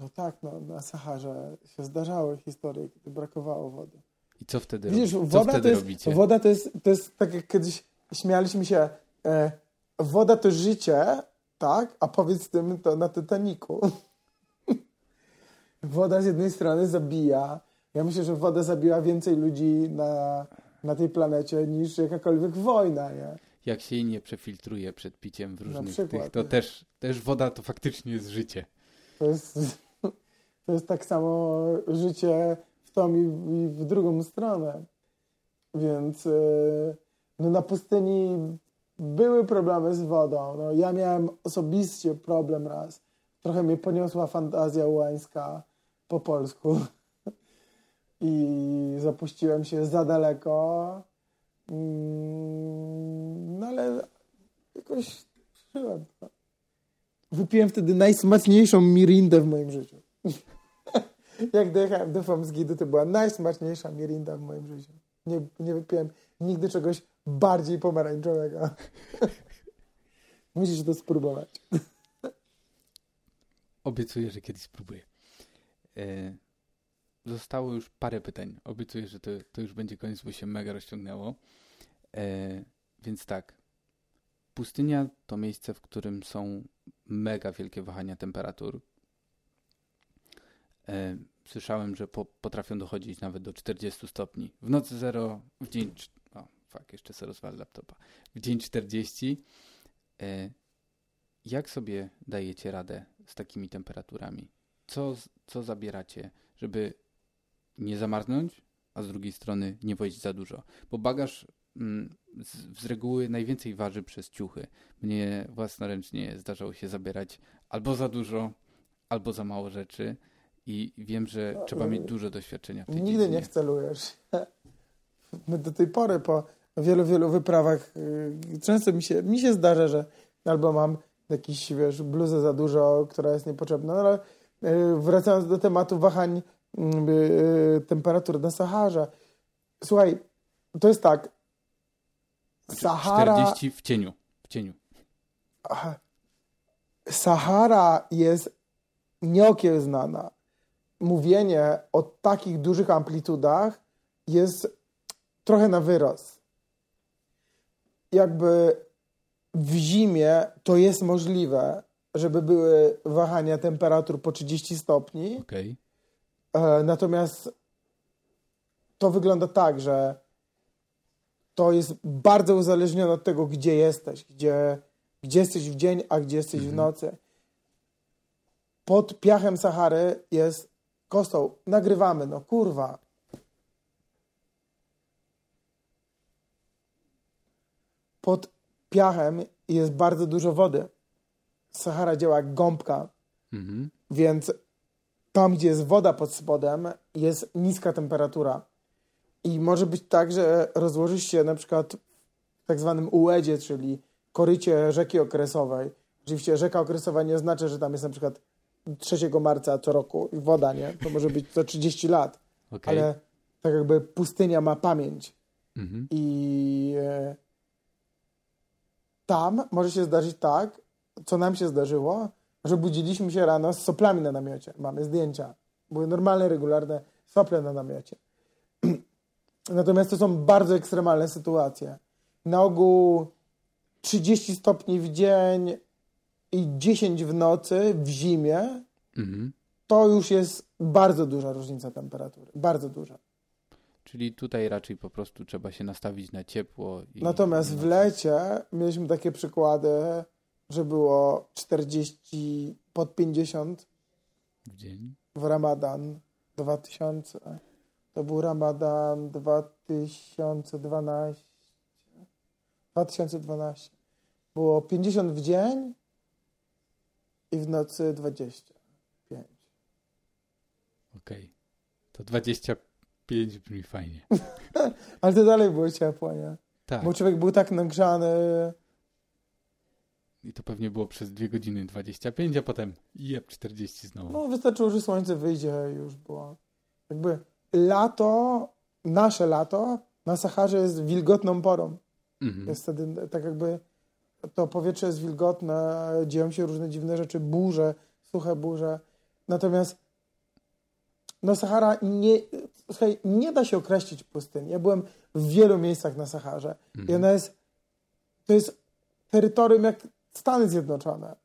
No tak, no, na Saharze się zdarzały historie, kiedy brakowało wody. I co wtedy, Widzisz, robi, co woda, wtedy to jest, robicie? woda to jest, to jest tak jak kiedyś śmialiśmy się, e, woda to życie, tak? A powiedz tym to na Titaniku. [LAUGHS] woda z jednej strony zabija. Ja myślę, że woda zabiła więcej ludzi na, na tej planecie niż jakakolwiek wojna, nie? Jak się jej nie przefiltruje przed piciem w różnych przykład, tych, to nie? też, też woda to faktycznie jest życie. To jest, to jest tak samo życie w tą i w, drugą stronę. Więc e, no na pustyni były problemy z wodą. No, ja miałem osobiście problem raz. Trochę mnie poniosła fantazja łańska po polsku. [LAUGHS] I zapuściłem się za daleko. Mm, No ale jakoś przeżyłem. Wypiłem wtedy najsmaczniejszą mirindę w moim życiu. [LAUGHS] Jak dojechałem do Famsgidu, to była najsmaczniejsza mirinda w moim życiu. Nie, nie wypiłem nigdy czegoś bardziej pomarańczowego. [LAUGHS] Musisz to spróbować. Obiecuję, że kiedyś spróbuję. E, zostało już parę pytań. Obiecuję, że to, to już będzie koniec, bo się mega rozciągnęło. E, więc tak. Pustynia to miejsce, w którym są mega wielkie wahania temperatur. E, słyszałem, że po, potrafią dochodzić nawet do 40 stopni. W nocy 0, w dzień... O, fuck, jeszcze sobie rozwalę laptopa. W dzień 40. E, jak sobie dajecie radę z takimi temperaturami? Co, co zabieracie, żeby nie zamarznąć, a z drugiej strony nie wozić za dużo? Bo bagaż mm, z, z reguły najwięcej waży przez ciuchy. Mnie własnoręcznie zdarzało się zabierać albo za dużo, albo za mało rzeczy i wiem, że trzeba mieć dużo doświadczenia w tej Nigdy dziedzinie. nie wcelujesz. [LAUGHS] My do tej pory po wielu, wielu wyprawach y, często mi się, mi się zdarza, że albo mam jakiś, wiesz, bluzę za dużo, która jest niepotrzebna, no ale y, wracając do tematu wahań mm, y, temperatur na Saharze. Słuchaj, to jest tak. Sahara, 40 w cieniu. W cieniu. Aha. Sahara jest nieokiełznana. Mówienie o takich dużych amplitudach jest trochę na wyrost. Jakby w zimie to jest możliwe, żeby były wahania temperatur po 30 stopni, Okej. E, Natomiast to wygląda tak, że to jest bardzo uzależnione od tego, gdzie jesteś, gdzie, gdzie jesteś w dzień, a gdzie jesteś w nocy. Pod piachem Sahary jest kostoł. Nagrywamy, no kurwa. Pod piachem jest bardzo dużo wody. Sahara działa jak gąbka, Mhm. więc tam, gdzie jest woda pod spodem, jest niska temperatura. I może być tak, że rozłożysz się na przykład w tak zwanym uedzie, czyli korycie rzeki okresowej. Oczywiście rzeka okresowa nie oznacza, że tam jest na przykład 3 marca co roku i woda, nie? To może być co 30 lat, Okej. ale tak jakby pustynia ma pamięć. Mhm. I e, tam może się zdarzyć tak, co nam się zdarzyło, że budziliśmy się rano z soplami na namiocie. Mamy zdjęcia. Były normalne, regularne sople na namiocie. [CLEARS THROAT] Natomiast to są bardzo ekstremalne sytuacje. Na ogół 30 stopni w dzień i 10 w nocy w zimie Mhm. to już jest bardzo duża różnica temperatury. Bardzo duża. Czyli tutaj raczej po prostu trzeba się nastawić na ciepło. I Natomiast w lecie mieliśmy takie przykłady, że było 40 pod 50 w dzień. w Ramadan 2000. To był Ramadan 2012. 2012. Było 50 w dzień i w nocy 25. Okej. To 25 brzmi fajnie. [LAUGHS] Ale to dalej było ciepło, nie? Tak. Bo człowiek był tak nagrzany. I to pewnie było przez 2 godziny 25, a potem jeb 40 znowu. No, wystarczyło, że słońce wyjdzie już było. Jakby lato, nasze lato na Saharze jest wilgotną porą. Mhm. Jest wtedy tak jakby to powietrze jest wilgotne, dzieją się różne dziwne rzeczy, burze, suche burze. Natomiast no Sahara nie, słuchaj, nie da się określić pustyni. Ja byłem w wielu miejscach na Saharze i Mhm. ona jest, to jest terytorium jak Stany Zjednoczone.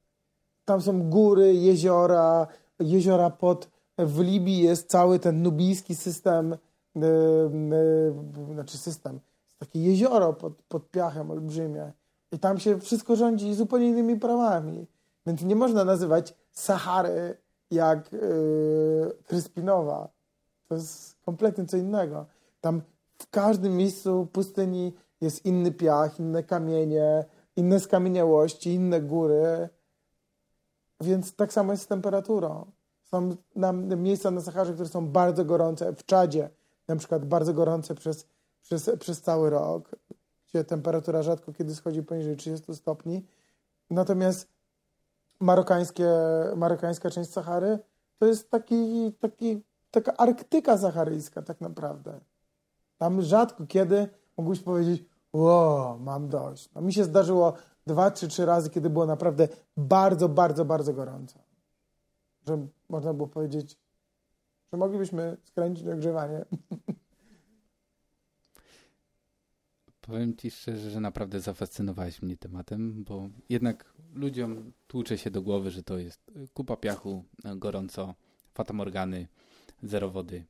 Tam są góry, jeziora, jeziora pod, w Libii jest cały ten nubijski system, y, y, znaczy system, takie jezioro pod, pod piachem olbrzymie i tam się wszystko rządzi zupełnie innymi prawami. Więc nie można nazywać Sahary jak y, Kryspinowa. To jest kompletnie co innego. Tam w każdym miejscu pustyni jest inny piach, inne kamienie, inne skamieniałości, inne góry. Więc tak samo jest z temperaturą. Są nam miejsca na Saharze, które są bardzo gorące. W Czadzie na przykład bardzo gorące przez, przez, przez cały rok, gdzie temperatura rzadko kiedy schodzi poniżej 30 stopni. Natomiast marokańskie, marokańska część Sahary to jest taki, taki, taka Arktyka saharyjska tak naprawdę. Tam rzadko kiedy mógłbyś powiedzieć, o, mam dość. No, mi się zdarzyło dwa czy trzy razy, kiedy było naprawdę bardzo, bardzo, bardzo gorąco. Że można było powiedzieć, że moglibyśmy skręcić ogrzewanie. [LAUGHS] Powiem Ci szczerze, że naprawdę zafascynowałeś mnie tematem, bo jednak ludziom tłucze się do głowy, że to jest kupa piachu, gorąco, fatamorgany, zero wody,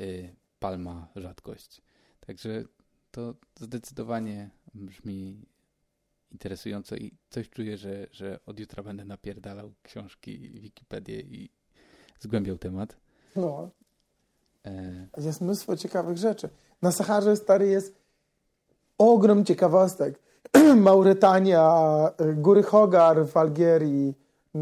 y, palma, rzadkość. Także to zdecydowanie brzmi interesująco i coś czuję, że, że od jutra będę napierdalał książki, Wikipedię i zgłębiał temat. No, E, jest mnóstwo ciekawych rzeczy. Na Saharze stary jest ogrom ciekawostek. [CLEARS THROAT] Mauretania, y, góry Hogar w Algierii, y,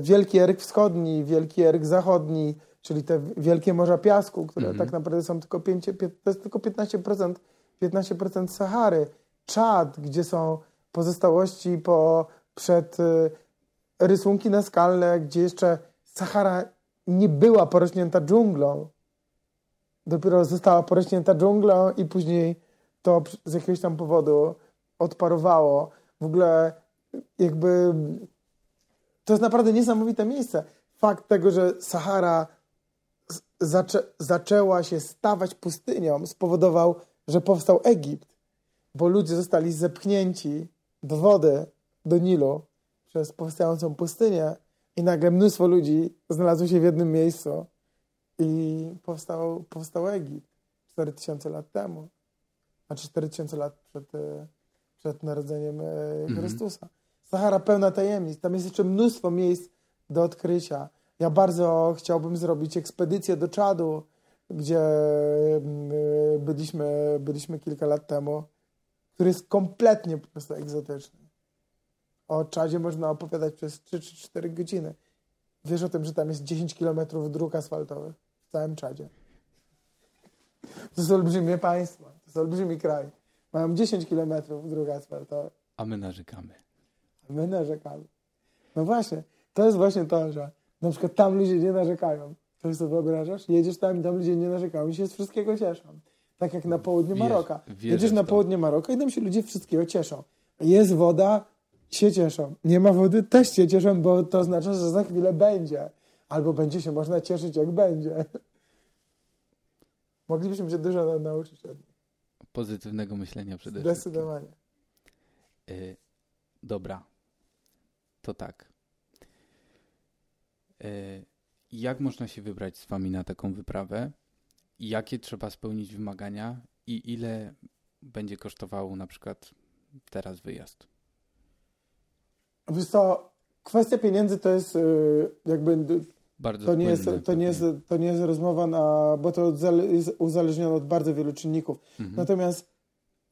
Wielki Eryk Wschodni, Wielki Eryk Zachodni, czyli te wielkie morza piasku, które Mhm. tak naprawdę są tylko 5, to jest tylko 15%, 15% Sahary. Czad, gdzie są pozostałości po, przed y, rysunki naskalne, gdzie jeszcze Sahara nie była porośnięta dżunglą. Dopiero została porośnięta dżunglą i później to z jakiegoś tam powodu odparowało. W ogóle jakby to jest naprawdę niesamowite miejsce. Fakt tego, że Sahara zaczę, zaczęła się stawać pustynią spowodował, że powstał Egipt, bo ludzie zostali zepchnięci do wody, do Nilu przez powstającą pustynię i nagle mnóstwo ludzi znalazło się w jednym miejscu i powstał, powstał Egipt 4000 lat temu. Znaczy 4000 lat przed, e, przed narodzeniem e, Chrystusa. Sahara pełna tajemnic. Tam jest jeszcze mnóstwo miejsc do odkrycia. Ja bardzo chciałbym zrobić ekspedycję do Czadu, gdzie mm, e, byliśmy, byliśmy kilka lat temu. który jest kompletnie po prostu egzotyczny. O Czadzie można opowiadać przez 3 czy 4 godziny. Wiesz o tym, że tam jest 10 kilometrów dróg asfaltowych w całym Czadzie. To jest olbrzymie państwo, jest olbrzymi kraj. Mają 10 kilometrów dróg asfaltowych, A my narzekamy. a my narzekamy. No właśnie, to jest właśnie to, że na przykład tam ludzie nie narzekają. To sobie wyobrażasz? Jedziesz tam i tam ludzie nie narzekają i się z wszystkiego cieszą. Tak jak na południu Maroka. Jedziesz na południe Maroka i tam się ludzie wszystkiego cieszą. Jest woda, się cieszą. Nie ma wody, też się cieszą, bo to oznacza, że za chwilę będzie. Albo będzie się można cieszyć, jak będzie. [LAUGHS] Moglibyśmy się dużo na- nauczyć od nich. Pozytywnego myślenia przede wszystkim. Zdecydowanie. Y, dobra. To tak. Y, jak można się wybrać z wami na taką wyprawę? Jakie trzeba spełnić wymagania i ile będzie kosztowało na przykład teraz wyjazd? Wiesz co, kwestia pieniędzy to jest y, jakby Bardzo to nie, jest, to, nie jest, to nie jest rozmowa, na, bo to jest uzależnione od bardzo wielu czynników. Mhm. Natomiast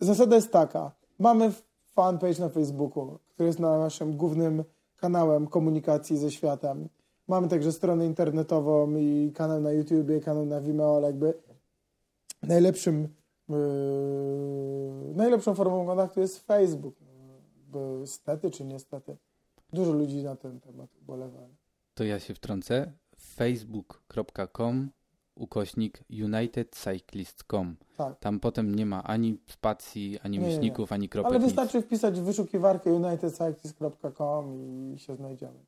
zasada jest taka. Mamy fanpage na Facebooku, który jest naszym głównym kanałem komunikacji ze światem. Mamy także stronę internetową i kanał na YouTubie, kanał na Vimeo, ale jakby najlepszym yy, najlepszą formą kontaktu jest Facebook. Bo stety czy niestety. Dużo ludzi na ten temat ubolewa. To ja się wtrącę. facebook.com ukośnik unitedcyclists.com Tak. Tam potem nie ma ani spacji, ani Nie, myślników, ani kropek. Ale nic. wystarczy wpisać w wyszukiwarkę unitedcyclist.com i się znajdziemy.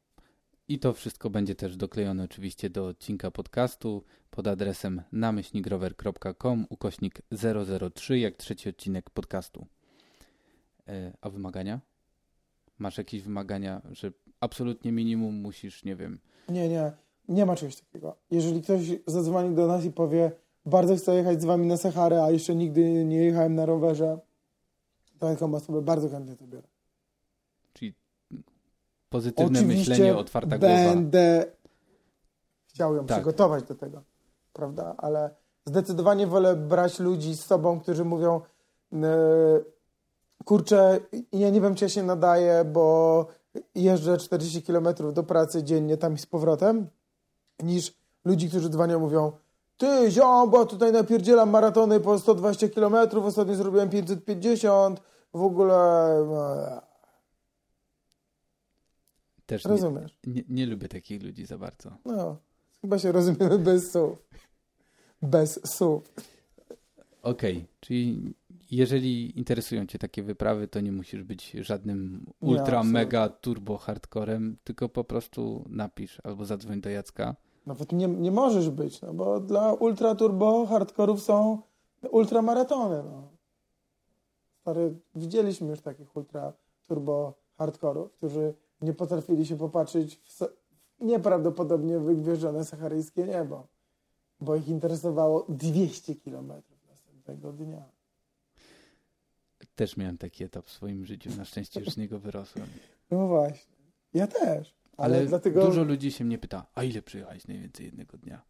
I to wszystko będzie też doklejone oczywiście do odcinka podcastu pod adresem namyślnikrower.com ukośnik 003 jak trzeci odcinek podcastu. E, a wymagania? Masz jakieś wymagania, że absolutnie minimum musisz, nie wiem, Nie, nie, nie ma czegoś takiego. Jeżeli ktoś zadzwoni do nas i powie, bardzo chcę jechać z wami na Saharę, a jeszcze nigdy nie jechałem na rowerze, to taką osobę bardzo chętnie to biorę. czyli pozytywne Oczywiście myślenie, otwarta głowa. będę chciał ją Tak. przygotować do tego, prawda? Ale zdecydowanie wolę brać ludzi z sobą, którzy mówią kurczę, ja nie wiem, czy ja się nadaję, bo jeżdżę 40 km do pracy dziennie tam i z powrotem, niż ludzi, którzy dzwonią mówią ty, ziom, bo tutaj napierdzielam maratony po 120 km, ostatnio zrobiłem 550, w ogóle... e, Też nie, Rozumiesz? nie, nie lubię takich ludzi za bardzo. No, chyba się rozumiemy bez słów. Bez słów. Okej, czyli jeżeli interesują Cię takie wyprawy, to nie musisz być żadnym Nie, ultra, absolutnie. mega, turbo hardcorem, tylko po prostu napisz albo zadzwoń do Jacka. Nawet nie, nie możesz być, no bo dla ultra turbo hardkorów są ultramaratony. No. Stary, widzieliśmy już takich ultra turbo hardkorów, którzy nie potrafili się popatrzeć w nieprawdopodobnie wygwieżdżone saharyjskie niebo, bo ich interesowało 200 kilometrów następnego dnia. Też miałem taki etap w swoim życiu, na szczęście już z niego wyrosłem. No właśnie. Ja też. Ale, Ale dlatego... dużo ludzi się mnie pyta, a ile przyjechałeś najwięcej jednego dnia?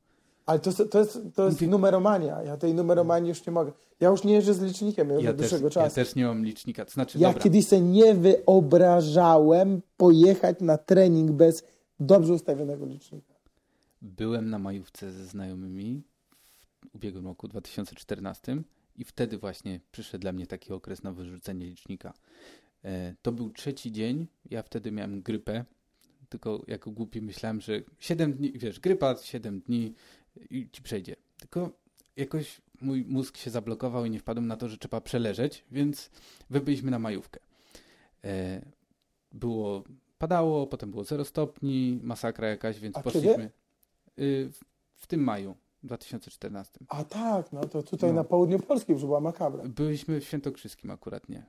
Ale to, jest- to jest, to jest numeromania. Ja tej numeromanii już nie mogę. Ja już nie jeżdżę z licznikiem już Ja od też, dłuższego ja czasu. też nie mam licznika. To znaczy, Ja dobra, kiedyś sobie nie wyobrażałem pojechać na trening bez dobrze ustawionego licznika. byłem na majówce ze znajomymi w ubiegłym roku 2014 i wtedy właśnie przyszedł dla mnie taki okres na wyrzucenie licznika. E, To był trzeci dzień, ja wtedy miałem grypę, tylko jako głupi myślałem, że 7 dni, wiesz, grypa 7 dni i ci przejdzie. Tylko jakoś mój mózg się zablokował i nie wpadłem na to, że trzeba przeleżeć, więc wybyliśmy na majówkę. E, Było, padało, potem było 0 stopni, masakra jakaś, więc A poszliśmy y, w, w tym maju 2014. A tak, no to tutaj No. na południu Polski już była makabra. Byliśmy w Świętokrzyskim akurat, nie?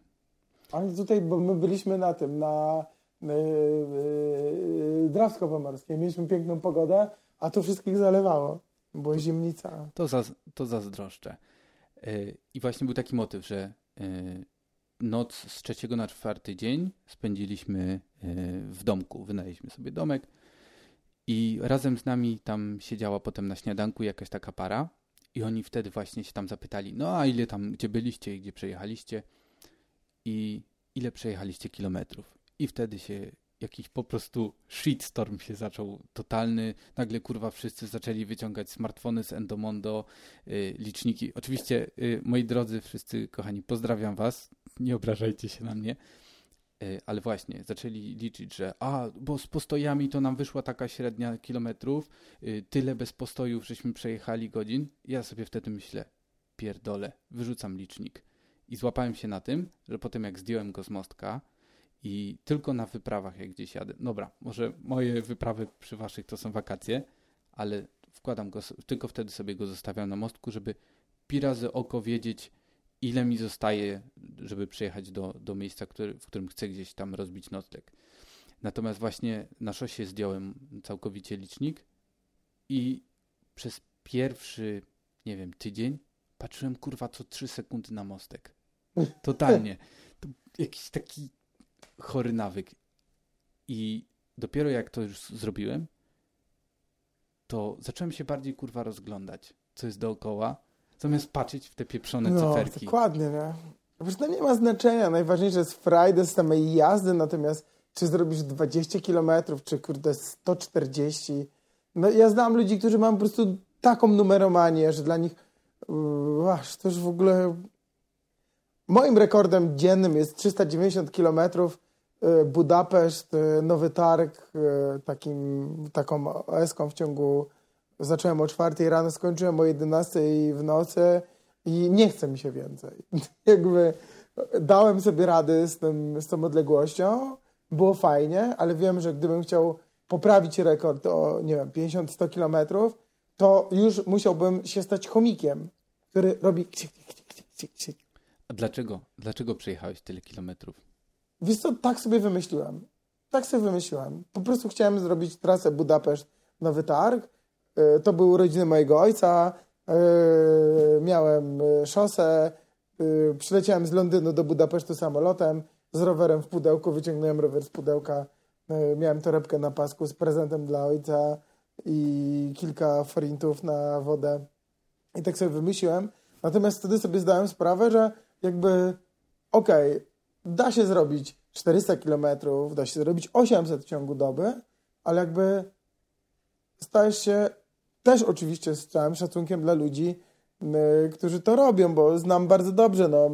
Ale tutaj, bo my byliśmy na tym, na yy, yy, Drawsko-Pomorskie. Mieliśmy piękną pogodę, a tu wszystkich zalewało. Była zimnica. To, za, to zazdroszczę. Y, I właśnie był taki motyw, że noc z trzeciego na czwarty dzień spędziliśmy w domku. Wynajęliśmy sobie domek i razem z nami tam siedziała potem na śniadanku jakaś taka para i oni wtedy właśnie się tam zapytali, no a ile tam, gdzie byliście i gdzie przejechaliście? i ile przejechaliście kilometrów. I wtedy się jakiś po prostu shitstorm się zaczął totalny. Nagle kurwa wszyscy zaczęli wyciągać smartfony z Endomondo, y, liczniki. Oczywiście, y, moi drodzy, wszyscy kochani, pozdrawiam was. Nie obrażajcie się na mnie. Y, ale właśnie, zaczęli liczyć, że a, bo z postojami to nam wyszła taka średnia kilometrów, y, tyle bez postojów, żeśmy przejechali godzin. Ja sobie wtedy myślę, pierdolę, wyrzucam licznik. I złapałem się na tym, że potem jak zdjąłem go z mostka i tylko na wyprawach jak gdzieś jadę, dobra, może moje wyprawy przy waszych to są wakacje, ale wkładam go, tylko wtedy sobie go zostawiam na mostku, żeby pi razy oko wiedzieć, ile mi zostaje, żeby przyjechać do, do miejsca, który, w którym chcę gdzieś tam rozbić nocleg. Natomiast właśnie na szosie zdjąłem całkowicie licznik i przez pierwszy, nie wiem, tydzień patrzyłem kurwa co 3 sekundy na mostek. Totalnie. To jakiś taki chory nawyk. I dopiero jak to już zrobiłem, to zacząłem się bardziej kurwa rozglądać, co jest dookoła, zamiast patrzeć w te pieprzone No, cyferki. dokładnie, nie? Wiesz, to nie ma znaczenia. Najważniejsze jest frajda z samej jazdy, natomiast czy zrobisz 20 km, czy kurde 140. No ja znam ludzi, którzy mają po prostu taką numeromanię, że dla nich yy, aż to już w ogóle... Moim rekordem dziennym jest 390 km Budapeszt, y, Nowy Targ, takim, taką OS-ką w ciągu... Zacząłem o 4 rano, skończyłem o 11 w nocy i nie chce mi się więcej. [LAUGHS] Jakby dałem sobie rady z, tym, z tą odległością, było fajnie, ale wiem, że gdybym chciał poprawić rekord o, nie wiem, 50-100 kilometrów, to już musiałbym się stać chomikiem, który robi ksik, ksik, ksik, ksik, ksik. A dlaczego? Dlaczego przejechałeś tyle kilometrów? Wiesz co, tak sobie wymyśliłem. Tak sobie wymyśliłem. Po prostu chciałem zrobić trasę Budapeszt-Nowy Targ. Y, To były urodziny mojego ojca. Y, Miałem y, szosę. Przyleciałem z Londynu do Budapesztu samolotem z rowerem w pudełku. Wyciągnąłem rower z pudełka. Miałem torebkę na pasku z prezentem dla ojca i kilka forintów na wodę. I tak sobie wymyśliłem. Natomiast wtedy sobie zdałem sprawę, że jakby okej, da się zrobić 400 km, da się zrobić 800 w ciągu doby, ale jakby stajesz się też oczywiście z całym szacunkiem dla ludzi, którzy to robią, bo znam bardzo dobrze, no,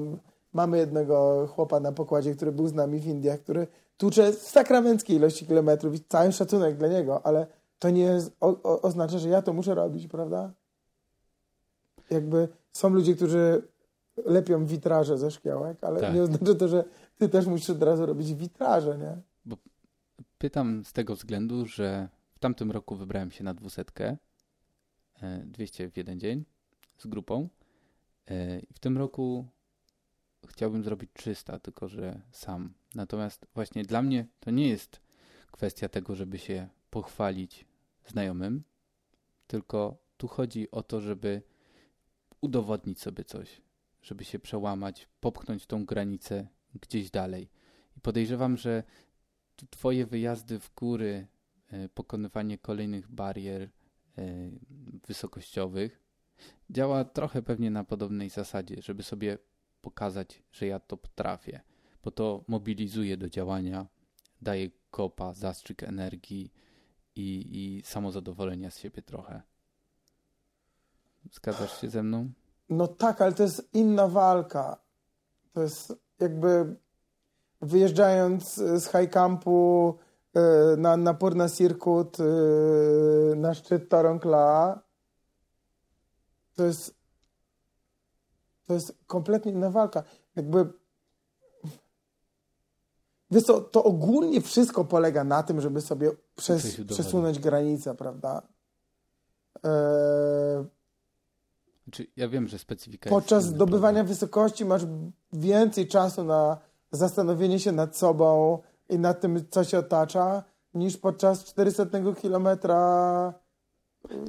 mamy jednego chłopa na pokładzie, który był z nami w Indiach, który tłucze sakramenckie ilości kilometrów i cały szacunek dla niego, ale to nie o, o, oznacza, że ja to muszę robić, prawda? Jakby są ludzie, którzy lepią witraże ze szkiełek, ale Tak. nie oznacza to, że ty też musisz od razu robić witraże, nie? Pytam z tego względu, że w tamtym roku wybrałem się na dwusetkę, 200 w jeden dzień z grupą e, w tym roku chciałbym zrobić 300, tylko że sam. Natomiast właśnie dla mnie to nie jest kwestia tego, żeby się pochwalić znajomym, tylko tu chodzi o to, żeby udowodnić sobie coś, żeby się przełamać, popchnąć tą granicę gdzieś dalej. I podejrzewam, że Twoje wyjazdy w góry, e, pokonywanie kolejnych barier e, wysokościowych działa trochę pewnie na podobnej zasadzie, żeby sobie pokazać, że ja to potrafię, bo to mobilizuje do działania, daje kopa, zastrzyk energii i, i samozadowolenia z siebie trochę. Zgadzasz się ze mną? No tak, ale to jest inna walka. To jest jakby wyjeżdżając z high campu y, na, na Purna Circuit y, na szczyt Toronkla to jest to jest kompletnie inna walka. Jakby wiesz co, to ogólnie wszystko polega na tym, żeby sobie przez, przesunąć granicę, prawda? Eee, Znaczy, ja wiem, że specyfika podczas jest zdobywania wysokości masz więcej czasu na zastanowienie się nad sobą i nad tym, co się otacza, niż podczas 400 kilometra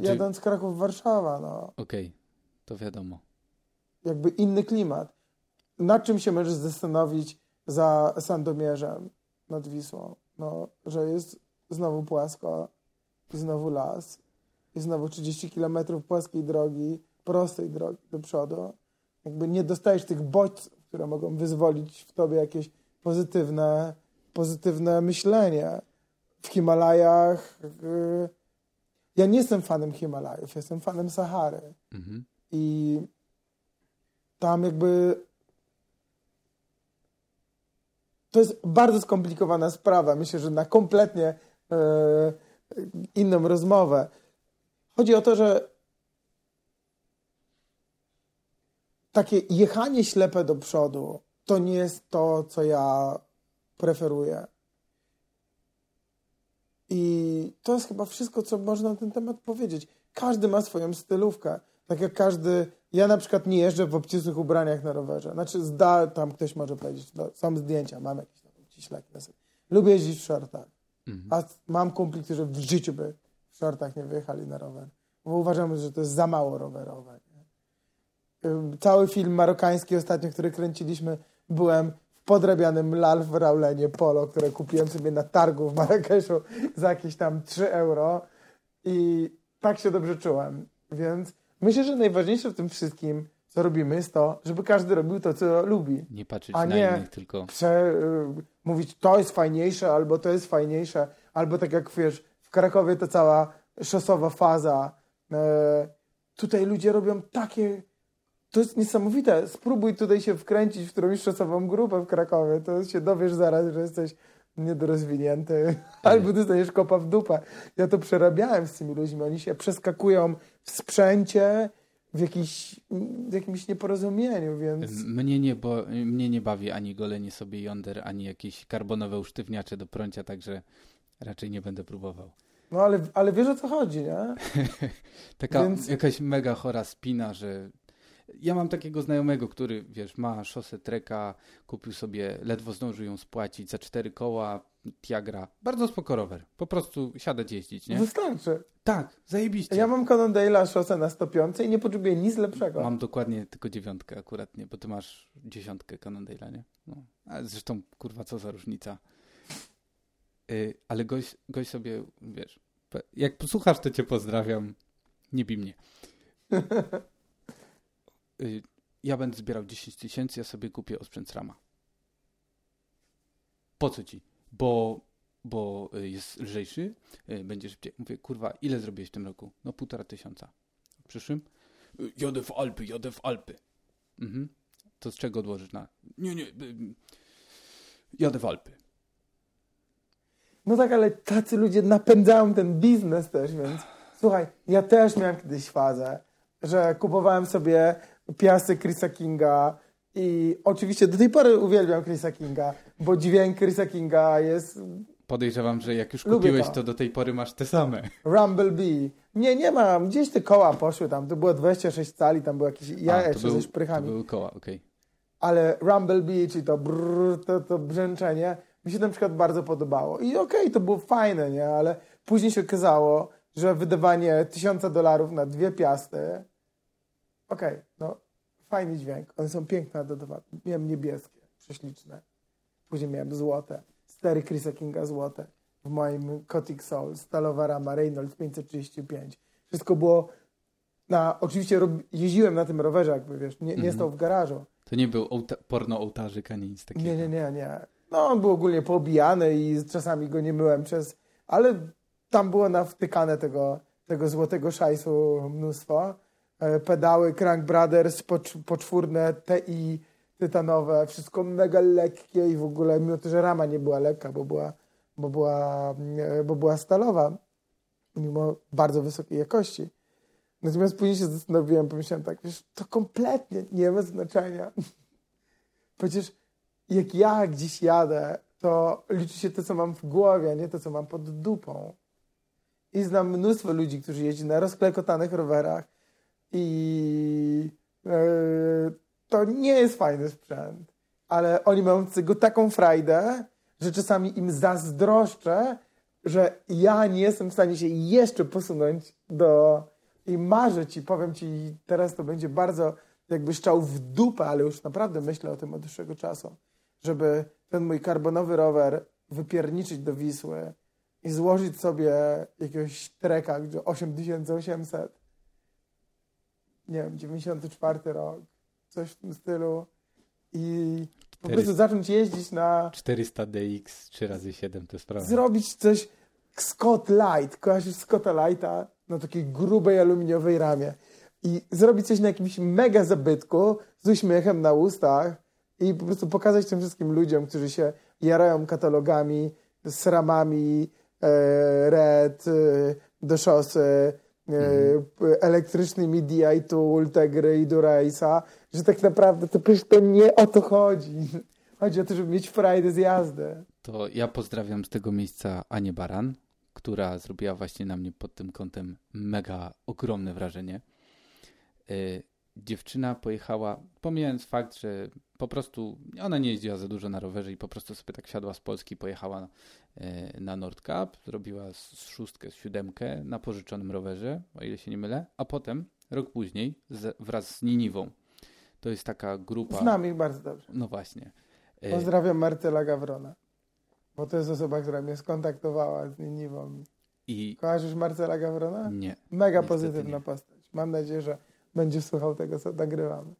jadąc Kraków-Warszawa. No. Okej, to wiadomo. Jakby inny klimat. Nad czym się możesz zastanowić za Sandomierzem nad Wisłą? No, że jest znowu płasko i znowu las i znowu 30 kilometrów płaskiej drogi, prostej drogi do przodu. Jakby nie dostajesz tych bodźców, które mogą wyzwolić w tobie jakieś pozytywne, pozytywne myślenie. W Himalajach. Yy, ja nie jestem fanem Himalajów, jestem fanem Sahary. Mhm. I tam jakby. To jest bardzo skomplikowana sprawa. Myślę, że na kompletnie e, inną rozmowę. Chodzi o to, że takie jechanie ślepe do przodu to nie jest to, co ja preferuję. I to jest chyba wszystko, co można na ten temat powiedzieć. Każdy ma swoją stylówkę. Tak jak każdy. Ja na przykład nie jeżdżę w obcisłych ubraniach na rowerze. Znaczy, zda, tam ktoś może powiedzieć, no, są zdjęcia, mam jakieś tam obciślaki na sobie. Lubię jeździć w shortach. Mhm. A mam kumpli, którzy w życiu by w shortach nie wyjechali na rower. Bo uważamy, że to jest za mało rowerowe. Nie? Cały film marokański ostatnio, który kręciliśmy, byłem w podrabianym Lalf Raulenie Polo, które kupiłem sobie na targu w Marrakeszu za jakieś tam 3 euro i tak się dobrze czułem. Więc myślę, że najważniejsze w tym wszystkim, co robimy, jest to, żeby każdy robił to, co lubi. Nie patrzeć A na nie. innych, tylko Prze, y, mówić, to jest fajniejsze, albo to jest fajniejsze, albo tak jak wiesz, w Krakowie to cała szosowa faza. E, tutaj ludzie robią takie. To jest niesamowite. Spróbuj tutaj się wkręcić w którąś szosową grupę w Krakowie. To się dowiesz zaraz, że jesteś niedorozwinięty, albo dostaniesz kopa w dupę. Ja to przerabiałem z tymi ludźmi. Oni się przeskakują w sprzęcie, w, jakiś, w jakimś nieporozumieniu, więc. mnie nie, bo, mnie nie bawi ani golenie sobie yonder, ani jakieś karbonowe usztywniacze do prącia, także raczej nie będę próbował. No ale, ale wiesz o co chodzi, nie? [LAUGHS] Taka Więc- jakaś mega chora spina, że ja mam takiego znajomego, który, wiesz, ma szosę treka, kupił sobie, ledwo zdążył ją spłacić za cztery koła, Tiagra. Bardzo spoko rower. Po prostu siadać jeździć, nie? Wystarczy. Tak, zajebiście. Ja mam Cannondale'a szosę na 105 i nie potrzebuję nic lepszego. Mam dokładnie tylko dziewiątkę akurat, nie? Bo ty masz dziesiątkę Cannondale'a, nie? No. A zresztą, kurwa, co za różnica. Y, ale gość, gość sobie, wiesz, jak posłuchasz, to cię pozdrawiam. Nie bij mnie. [LAUGHS] Y, ja będę zbierał 10 tysięcy, ja sobie kupię osprzęt Rama. Po co ci? Bo, bo y, jest lżejszy, y, będzie szybciej. Mówię, kurwa, ile zrobiłeś w tym roku? No półtora tysiąca. W przyszłym? Y, Jadę w Alpy, jadę w Alpy. Mhm. To z czego odłożysz na... Nie, nie, jadę w Alpy. No tak, ale tacy ludzie napędzają ten biznes też, więc słuchaj, ja też miałem kiedyś fazę, że kupowałem sobie piasy Chrisa Kinga i oczywiście do tej pory uwielbiam Chrisa Kinga, bo dźwięk Chrisa Kinga jest Podejrzewam, że jak już kupiłeś, to. to do tej pory masz te same. Rumblebee. Nie, nie mam, gdzieś te koła poszły tam, to było 26 cali, tam było jakieś jaja A, jeszcze ze to były koła, okej. ale Rumblebee, czyli to brrr, to, to brzęczenie, mi się na przykład bardzo podobało. I okej, to było fajne, nie? Ale później się okazało, że wydawanie tysiąca dolarów na dwie piasty, okej, no fajny dźwięk. One są piękne do dodawania. Miałem niebieskie, prześliczne. Później miałem złote. Stery Chrisa Kinga złote. W moim Kotic Soul, stalowa rama Reynolds 535. Wszystko było na, oczywiście rob, jeździłem na tym rowerze, jakby wiesz, nie, nie Mhm. stał w garażu. To nie był ołta- porno ołtarzyk, ani nic takiego. Nie, nie, nie, nie. No, on był ogólnie poobijany i czasami go nie myłem przez... Ale tam było nawtykane tego, tego złotego szajsu mnóstwo. E, Pedały Crank Brothers, pocz- poczwórne TI tytanowe, wszystko mega lekkie i w ogóle, mimo to, że rama nie była lekka, bo była, bo była, e, bo była stalowa, mimo bardzo wysokiej jakości. Natomiast później się zastanowiłem, pomyślałem tak, wiesz, to kompletnie nie ma znaczenia. [LAUGHS] Przecież jak ja gdzieś jadę, to liczy się to, co mam w głowie, a nie to, co mam pod dupą. I znam mnóstwo ludzi, którzy jeździ na rozklekotanych rowerach i e, to nie jest fajny sprzęt, ale oni mają tego taką frajdę, że czasami im zazdroszczę, że ja nie jestem w stanie się jeszcze posunąć do... I marzę ci, powiem ci, teraz to będzie bardzo jakby szczał w dupę, ale już naprawdę myślę o tym od dłuższego czasu, żeby ten mój karbonowy rower wypierniczyć do Wisły i złożyć sobie jakiegoś treka, gdzie 8800, nie wiem, 94 rok, coś w tym stylu i po 400. prostu zacząć jeździć na... 400 DX 3 razy 7 to jest prawda. Zrobić coś Scott Light, kojarzysz Scotta Lighta na takiej grubej aluminiowej ramie i zrobić coś na jakimś mega zabytku z uśmiechem na ustach i po prostu pokazać tym wszystkim ludziom, którzy się jarają katalogami z ramami e, Red e, do szosy, e, p- elektrycznymi DI Tool, Tegry i Durace'a, że tak naprawdę to przecież to nie o to chodzi. Chodzi o to, żeby mieć frajdę z jazdy. To ja pozdrawiam z tego miejsca Anię Baran, która zrobiła właśnie na mnie pod tym kątem mega ogromne wrażenie. Dziewczyna pojechała, pomijając fakt, że po prostu ona nie jeździła za dużo na rowerze i po prostu sobie tak siadła z Polski, pojechała y, na Nordcup, zrobiła z szóstkę, z siódemkę na pożyczonym rowerze, o ile się nie mylę, a potem, rok później, z, wraz z Niniwą. To jest taka grupa. Znam ich bardzo dobrze. No właśnie. Y, Pozdrawiam Marcela Gawrona, bo to jest osoba, która mnie skontaktowała z Niniwą. I Kojarzysz Marcela Gawrona? nie. Mega pozytywna nie. postać. Mam nadzieję, że będzie słuchał tego, co nagrywamy.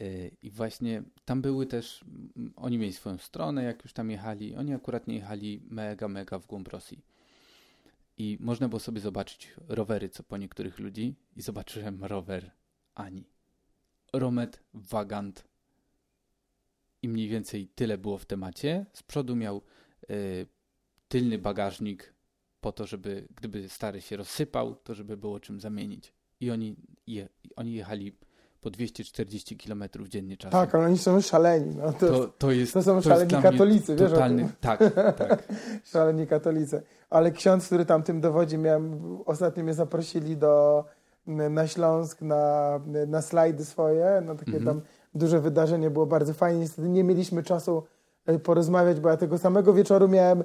Y, I właśnie tam były też, mm, oni mieli swoją stronę, jak już tam jechali. Oni akurat nie jechali mega, mega w głąb Rosji. I można było sobie zobaczyć rowery, co po niektórych ludzi. I zobaczyłem rower Ani. Romet Vagant. I mniej więcej tyle było w temacie. Z przodu miał y, tylny bagażnik po to, żeby gdyby stary się rozsypał, to żeby było czym zamienić. I oni, je, oni jechali po 240 km dziennie czasem. Tak, ale oni są szaleni. No, to, to, to jest to są szaleni katolicy, wiesz o totalny, tym? Tak, tak. [LAUGHS] Szaleni katolicy. Ale ksiądz, który tam tym dowodzi, miałem, ostatnio mnie zaprosili do, na Śląsk na, na slajdy swoje, na takie Mhm. tam duże wydarzenie, było bardzo fajnie. Niestety nie mieliśmy czasu e, porozmawiać, bo ja tego samego wieczoru miałem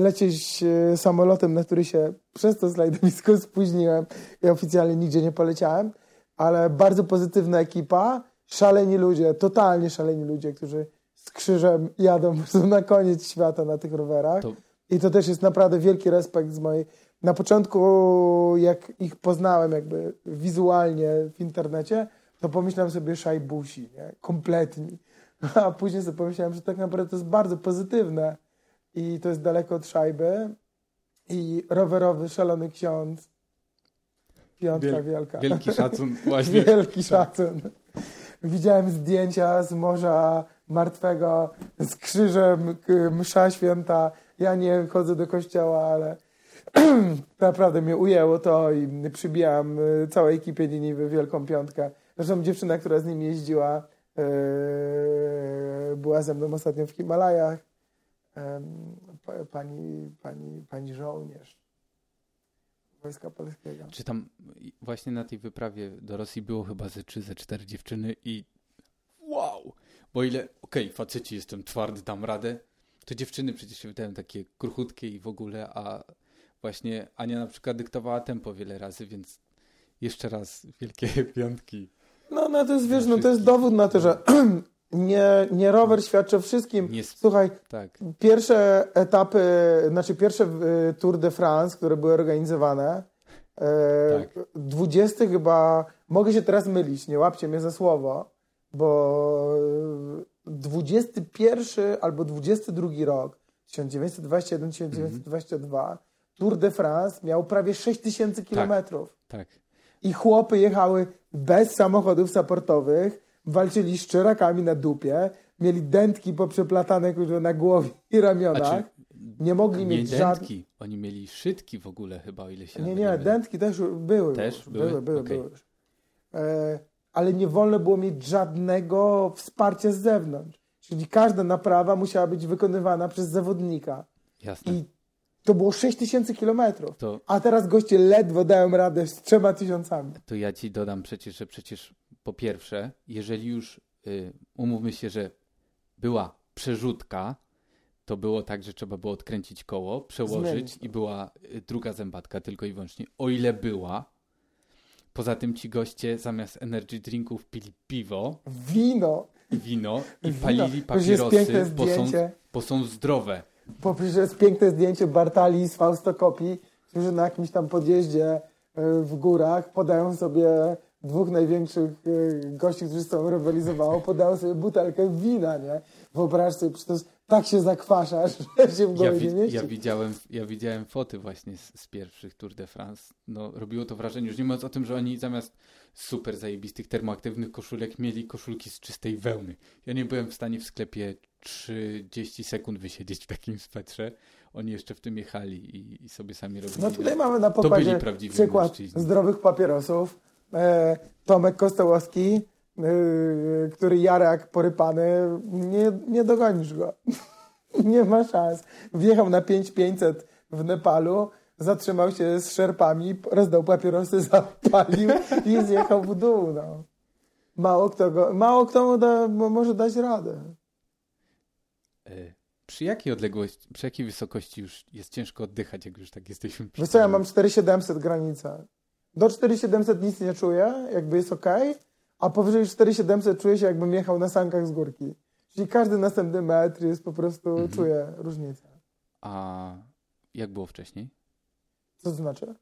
lecieć e, samolotem, na który się przez to slajdowisko [LAUGHS] spóźniłem i oficjalnie nigdzie nie poleciałem, ale bardzo pozytywna ekipa, szaleni ludzie, totalnie szaleni ludzie, którzy z krzyżem jadą na koniec świata na tych rowerach. To- I to też jest naprawdę wielki respekt z mojej. Na początku, jak ich poznałem jakby wizualnie w internecie, to pomyślałem sobie szajbusi, nie? kompletni. [LAUGHS] A później sobie pomyślałem, że tak naprawdę to jest bardzo pozytywne i to jest daleko od szajby. I rowerowy, szalony ksiądz. Piątka Wiel- wielka. Wielki szacun [LAUGHS] właśnie. Wielki szacun. Widziałem zdjęcia z Morza Martwego, z krzyżem, msza święta. Ja nie chodzę do kościoła, ale [CLEARS THROAT] naprawdę mnie ujęło to i przybijam y, całej ekipie Niniwy Wielką Piątkę. Zresztą dziewczyna, która z nim jeździła, yy, była ze mną ostatnio w Himalajach. Pani, pani, pani żołnierz Wojska Polskiego. Czy tam właśnie na tej wyprawie do Rosji było chyba ze trzy, ze cztery dziewczyny i wow! Bo ile, okej, faceci jestem twardy, dam radę, to dziewczyny przecież się wydają takie kruchutkie i w ogóle, a właśnie Ania na przykład dyktowała tempo wiele razy, więc jeszcze raz wielkie [LAUGHS] piątki. No, no to jest, wiesz, no to jest dowód na to, że [CLEARS THROAT] nie, nie rower świadczy o wszystkim. Nie, Słuchaj, tak, pierwsze etapy, znaczy pierwsze y, Tour de France, które były organizowane, e, Tak. 20 chyba, mogę się teraz mylić, nie łapcie mnie za słowo, bo e, 21 albo 22 rok, 1921-1922, Tour de France miał prawie 6 tysięcy kilometrów. tak. I chłopy jechały bez samochodów supportowych, walczyli z czyrakami na dupie, mieli dętki poprzeplatane kurwa, na głowie i ramionach. Znaczy, nie mogli nie mieć żadnych... dętki, oni mieli szytki w ogóle chyba, o ile się Nie, nie, dętki też były. Też były? Były, były, Okej. były. E, ale nie wolno było mieć żadnego wsparcia z zewnątrz. Czyli każda naprawa musiała być wykonywana przez zawodnika. Jasne. I to było 6 tysięcy kilometrów. To, A teraz goście ledwo dają radę z trzema tysiącami. to ja ci dodam przecież, że przecież po pierwsze, jeżeli już y, umówmy się, że była przerzutka, to było tak, że trzeba było odkręcić koło, przełożyć i była y, druga zębatka tylko i wyłącznie, o ile była. Poza tym ci goście zamiast energy drinków pili piwo Wino. wino i Wino. palili papierosy, bo są, bo są zdrowe. Po przecież jest piękne zdjęcie Bartali z Faustokopi, którzy na jakimś tam podjeździe y, w górach podają sobie dwóch największych y, gości, którzy z tobą rywalizowało, podało sobie butelkę wina, nie? Wyobraź sobie, przecież tak się zakwaszasz, [LAUGHS] że się w Ja, głowie nie wi- mieści. ja, widziałem, ja widziałem foty właśnie z, z pierwszych Tour de France. No, robiło to wrażenie, już nie mówiąc o tym, że oni zamiast super zajebistych termoaktywnych koszulek mieli koszulki z czystej wełny. Ja nie byłem w stanie w sklepie 30 sekund wysiedzieć w takim swetrze. Oni jeszcze w tym jechali i, i sobie sami robili. No tutaj mamy na prawdziwi przykład mężczyźni. zdrowych papierosów. E, Tomek Kostołowski, e, który jara jak porypany, nie, nie dogonisz go. [LAUGHS] nie ma szans. Wjechał na 5500 w Nepalu, zatrzymał się z szerpami, rozdał papierosy, [LAUGHS] zapalił i zjechał w dół. No. Mało kto go, mało kto mu da, mo- może dać radę. E, Przy jakiej odległości, przy jakiej wysokości już jest ciężko oddychać, jak już tak jesteśmy Wiesz co, ja mam 4700 granicę. Do 4700 nic nie czuję, jakby jest ok, a powyżej 4700 czuję się jakbym jechał na sankach z górki. Czyli każdy następny metr jest po prostu, Mhm. czuję różnicę. A jak było wcześniej? Co to znaczy?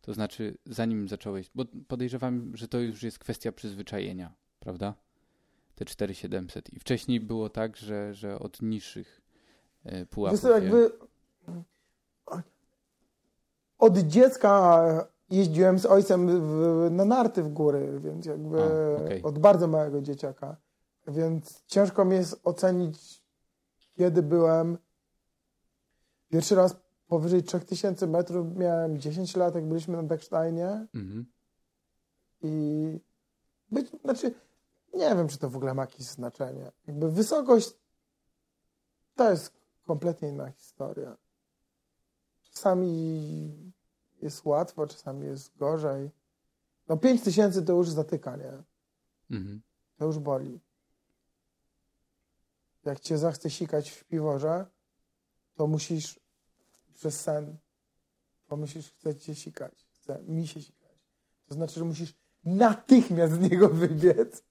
To znaczy, zanim zacząłeś, bo podejrzewam, że to już jest kwestia przyzwyczajenia, prawda? Te 4700. I wcześniej było tak, że, że od niższych e, Wiesz pułapów. co, jakby od dziecka jeździłem z ojcem w, na narty w góry, więc jakby A, okej. od bardzo małego dzieciaka. Więc ciężko mi jest ocenić, kiedy byłem pierwszy raz powyżej 3000 metrów. Miałem 10 lat, jak byliśmy na Dachsteinie Mhm. i być, znaczy nie wiem, czy to w ogóle ma jakieś znaczenie. Jakby wysokość to jest kompletnie inna historia. Czasami jest łatwo, czasami jest gorzej. No 5000 to już zatyka, nie? Mhm. To już boli. Jak cię zachce sikać w piworze, to musisz przez sen pomyślisz, chce cię sikać, chce mi się sikać. To znaczy, że musisz natychmiast z niego wybiec,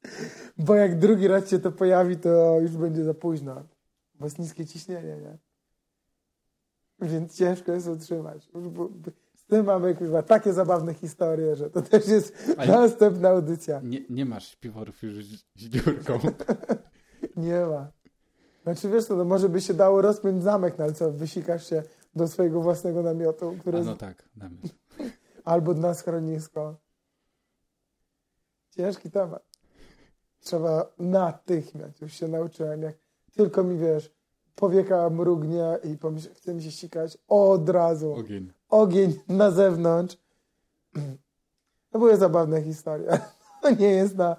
bo jak drugi raz cię to pojawi, to już będzie za późno, bo jest niskie ciśnienie, nie? Więc ciężko jest utrzymać. Z tym mamy chyba takie zabawne historie, że to też jest Ale- następna audycja. Nie, nie masz piworów już z, z dziurką. [LAUGHS] Nie ma. Znaczy wiesz co, no może by się dało rozpiąć zamek, no ale co, wysikasz się do swojego własnego namiotu, który A no tak, namiot. [LAUGHS] albo na schronisko. Ciężki temat. Trzeba natychmiast, już się nauczyłem, jak tylko mi wiesz, powieka mrugnie i pomyśl, chce mi się ścikać, od razu Ogień. Ogień na zewnątrz. [CLEARS THROAT] To były zabawne historie. [LAUGHS] To nie jest na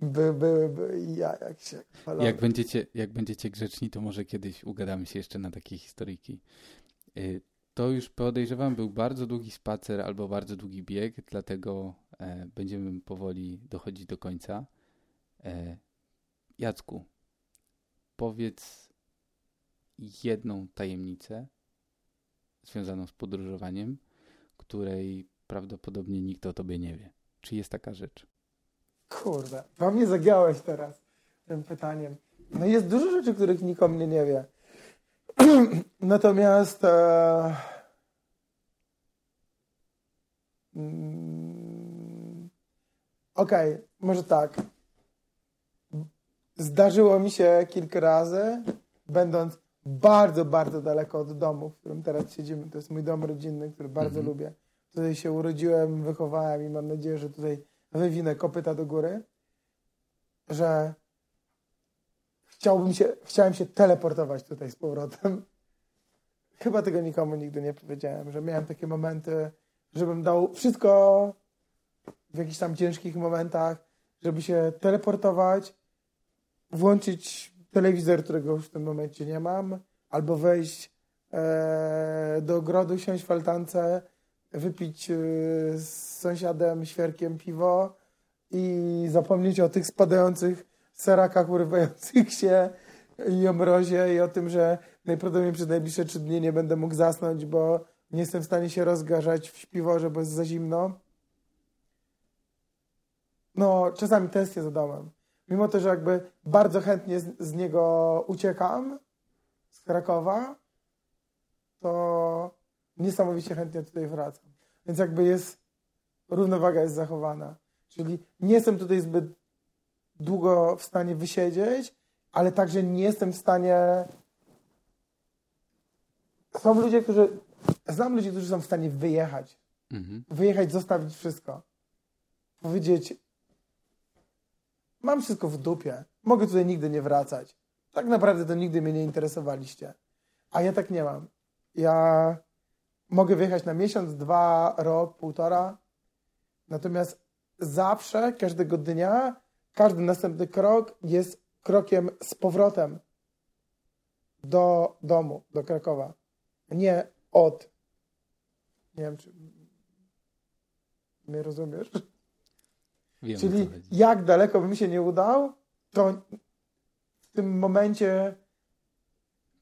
by, by, by ja jak się. Jak będziecie, jak będziecie grzeczni, to może kiedyś ugadamy się jeszcze na takie historyjki. Y, To już podejrzewam był bardzo długi spacer albo bardzo długi bieg, dlatego e, będziemy powoli dochodzić do końca. E, Jacku, powiedz jedną tajemnicę związaną z podróżowaniem, której prawdopodobnie nikt o tobie nie wie. Czy jest taka rzecz? Kurde, po mnie zagiąłeś teraz tym pytaniem. No jest dużo rzeczy, których nikt o mnie nie wie. [CLEARS THROAT] Natomiast e, mm, okej, może tak. Zdarzyło mi się kilka razy, będąc bardzo, bardzo daleko od domu, w którym teraz siedzimy. To jest mój dom rodzinny, który bardzo Mhm. lubię. Tutaj się urodziłem, wychowałem i mam nadzieję, że tutaj wywinę kopyta do góry, że chciałbym się, chciałem się teleportować tutaj z powrotem. Chyba tego nikomu nigdy nie powiedziałem, że miałem takie momenty, żebym dał wszystko w jakichś tam ciężkich momentach, żeby się teleportować, włączyć telewizor, którego już w tym momencie nie mam, albo wejść e, do ogrodu, siąść w altance, wypić e, z sąsiadem świerkiem piwo i zapomnieć o tych spadających serakach urywających się i o mrozie i o tym, że najprawdopodobniej przez najbliższe trzy dni nie będę mógł zasnąć, bo nie jestem w stanie się rozgarzać w śpiworze, bo jest za zimno. No, czasami za domem. Mimo to, że jakby bardzo chętnie z, z niego uciekam, z Krakowa, to niesamowicie chętnie tutaj wracam. Więc jakby jest, równowaga jest zachowana. Czyli nie jestem tutaj zbyt długo w stanie wysiedzieć, ale także nie jestem w stanie. Są ludzie, którzy. Znam ludzi, którzy są w stanie wyjechać. Mhm. Wyjechać, zostawić wszystko. Powiedzieć: Mam wszystko w dupie. Mogę tutaj nigdy nie wracać. Tak naprawdę to nigdy mnie nie interesowaliście. A ja tak nie mam. Ja mogę wyjechać na miesiąc, dwa, rok, półtora. Natomiast zawsze, każdego dnia, każdy następny krok jest krokiem z powrotem do domu, do Krakowa. Nie od. Nie wiem, czy mnie rozumiesz? Wiem, Czyli jak daleko bym się nie udał, to w tym momencie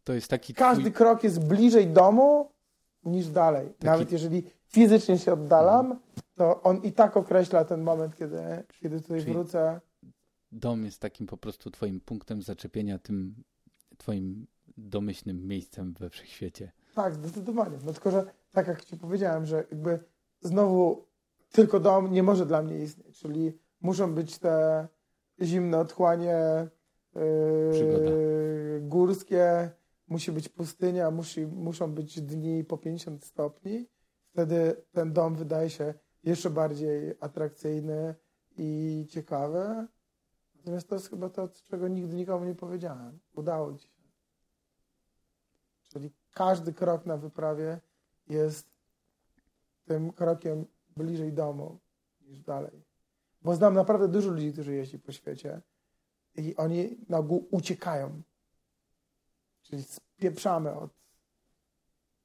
To jest taki każdy twój... krok jest bliżej domu niż dalej. Nawet jeżeli fizycznie się oddalam, to on i tak określa ten moment, kiedy, kiedy tutaj Czyli- wrócę. dom jest takim po prostu twoim punktem zaczepienia, tym twoim domyślnym miejscem we wszechświecie. Tak, zdecydowanie. No tylko, że tak jak ci powiedziałem, że jakby znowu tylko dom nie może dla mnie istnieć, czyli muszą być te zimne otchłanie yy, górskie, musi być pustynia, musi, muszą być dni po 50 stopni. Wtedy ten dom wydaje się jeszcze bardziej atrakcyjny i ciekawy. Natomiast to jest chyba to, czego nigdy nikomu nie powiedziałem. Udało ci się. Czyli każdy krok na wyprawie jest tym krokiem bliżej domu niż dalej. Bo znam naprawdę dużo ludzi, którzy jeździ po świecie i oni na ogół uciekają. Czyli spieprzamy od...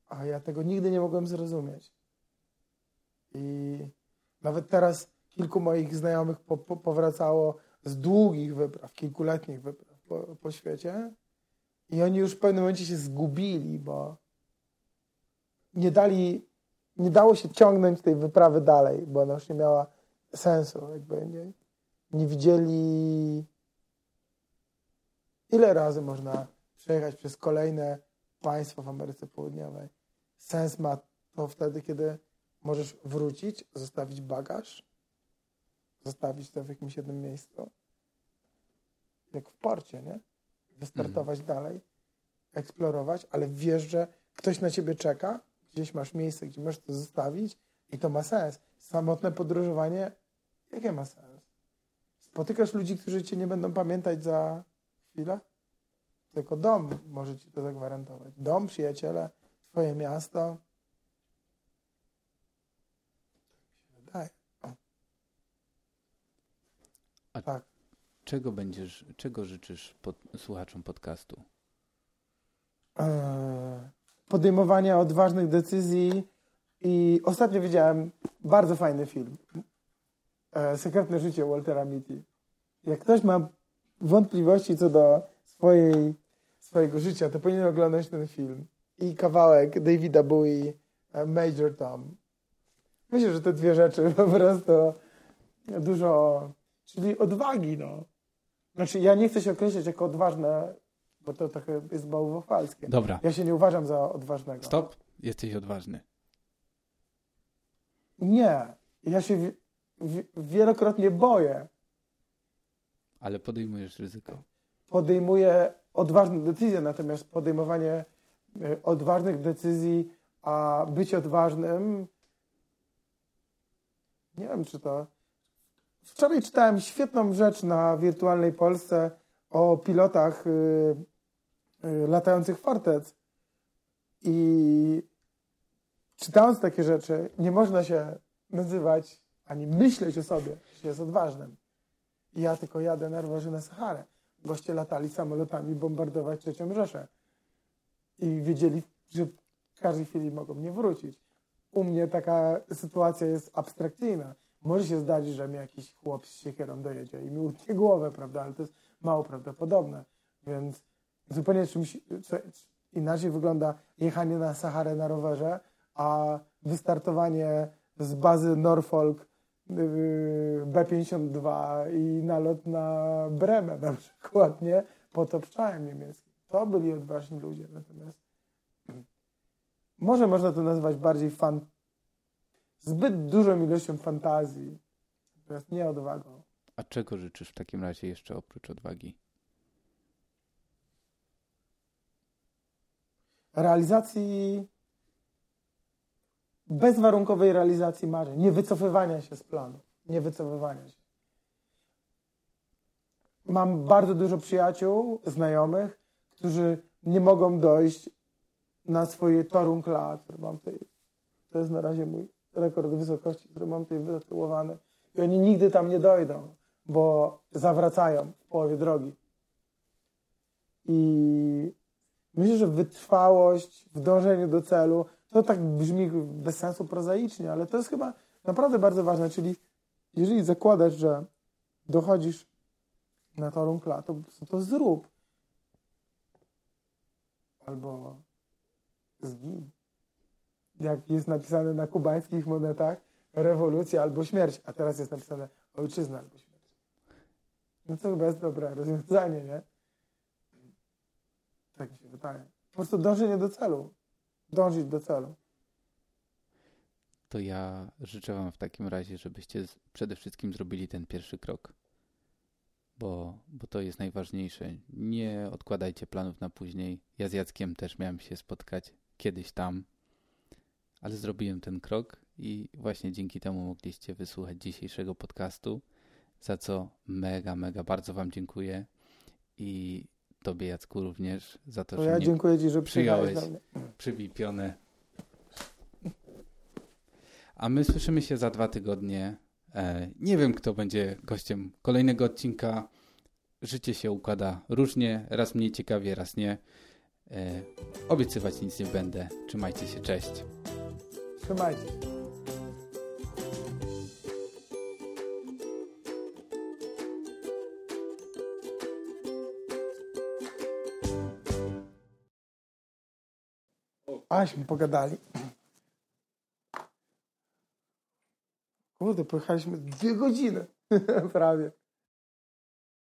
A ja tego nigdy nie mogłem zrozumieć. I nawet teraz kilku moich znajomych po, po, powracało z długich wypraw, kilkuletnich wypraw po, po świecie i oni już w pewnym momencie się zgubili, bo nie dali, nie dało się ciągnąć tej wyprawy dalej, bo ona już nie miała sensu. Jakby nie, nie widzieli, ile razy można przejechać przez kolejne państwo w Ameryce Południowej. Sens ma to wtedy, kiedy możesz wrócić, zostawić bagaż, zostawić to w jakimś jednym miejscu. Jak w porcie, nie? Wystartować dalej, eksplorować, ale wiesz, że ktoś na ciebie czeka, gdzieś masz miejsce, gdzie możesz to zostawić i to ma sens. Samotne podróżowanie, jakie ma sens? Spotykasz ludzi, którzy cię nie będą pamiętać za chwilę? Tylko dom może ci to zagwarantować. Dom, przyjaciele, twoje miasto. Tak się wydaje. A- tak. Czego będziesz, czego życzysz pod, słuchaczom podcastu? e, podejmowania odważnych decyzji i ostatnio widziałem bardzo fajny film. E, Sekretne życie Waltera Mitty. Jak ktoś ma wątpliwości co do swojej, swojego życia, to powinien oglądać ten film. I kawałek Davida Bowie, e, Major Tom. Myślę, że te dwie rzeczy po prostu dużo, czyli odwagi, no. Znaczy, ja nie chcę się określać jako odważne, bo to trochę jest bałwochwalskie. Dobra, Ja się nie uważam za odważnego. stop, jesteś odważny. Nie. Ja się wi- wi- wielokrotnie boję. Ale podejmujesz ryzyko. Podejmuję odważne decyzje, natomiast podejmowanie e, odważnych decyzji, a być odważnym, nie wiem, czy to. Wczoraj czytałem świetną rzecz na wirtualnej Polsce o pilotach y, latających fortec. I czytając takie rzeczy, nie można się nazywać ani myśleć o sobie, że jest odważnym. Ja tylko jadę na rowerze na Saharę. Goście latali samolotami bombardować trzecią Rzeszę. I wiedzieli, że w każdej chwili mogą nie wrócić. U mnie taka sytuacja jest abstrakcyjna. Może się zdarzyć, że mi jakiś chłop z siekierą dojedzie i mi utnie głowę, prawda? Ale to jest mało prawdopodobne. Więc zupełnie czymś co, inaczej wygląda jechanie na Saharę na rowerze, a wystartowanie z bazy Norfolk yy, B-52 i nalot na Bremę na przykład, nie? Pod obszarem niemieckim. To byli odważni ludzie. Natomiast może można to nazywać bardziej fan... zbyt dużą ilością fantazji. To jest nie odwagą. A czego życzysz w takim razie jeszcze oprócz odwagi? Realizacji, bezwarunkowej realizacji marzeń, nie wycofywania się z planu, nie wycofywania się. Mam bardzo dużo przyjaciół, znajomych, którzy nie mogą dojść na swoje torunkla, które mam tutaj. To jest na razie mój rekord wysokości, który mam tutaj wytatuowany. I oni nigdy tam nie dojdą, bo zawracają w połowie drogi. I myślę, że wytrwałość w dążeniu do celu, to tak brzmi bez sensu prozaicznie, ale to jest chyba naprawdę bardzo ważne. Czyli jeżeli zakładasz, że dochodzisz na torunkla, to, to zrób. Albo zgin. Jak jest napisane na kubańskich monetach, rewolucja albo śmierć, a teraz jest napisane ojczyzna albo śmierć. No to chyba jest dobre rozwiązanie, nie? Tak mi się wydaje. Po prostu dążenie do celu. Dążyć do celu. To ja życzę Wam w takim razie, żebyście przede wszystkim zrobili ten pierwszy krok, bo, bo to jest najważniejsze. Nie odkładajcie planów na później. Ja z Jackiem też miałem się spotkać kiedyś tam, ale zrobiłem ten krok i właśnie dzięki temu mogliście wysłuchać dzisiejszego podcastu, za co mega, mega bardzo Wam dziękuję i Tobie Jacku również za to, że ja dziękuję Ci, że przyjąłeś. pionę. A my słyszymy się za dwa tygodnie. E, nie wiem, kto będzie gościem kolejnego odcinka. Życie się układa różnie, raz mniej ciekawie, raz nie. E, obiecywać nic nie będę. Trzymajcie się, cześć. Trzymajcie się. Aśmy pogadali. Kurde, pojechaliśmy dwie godziny [LAUGHS] prawie.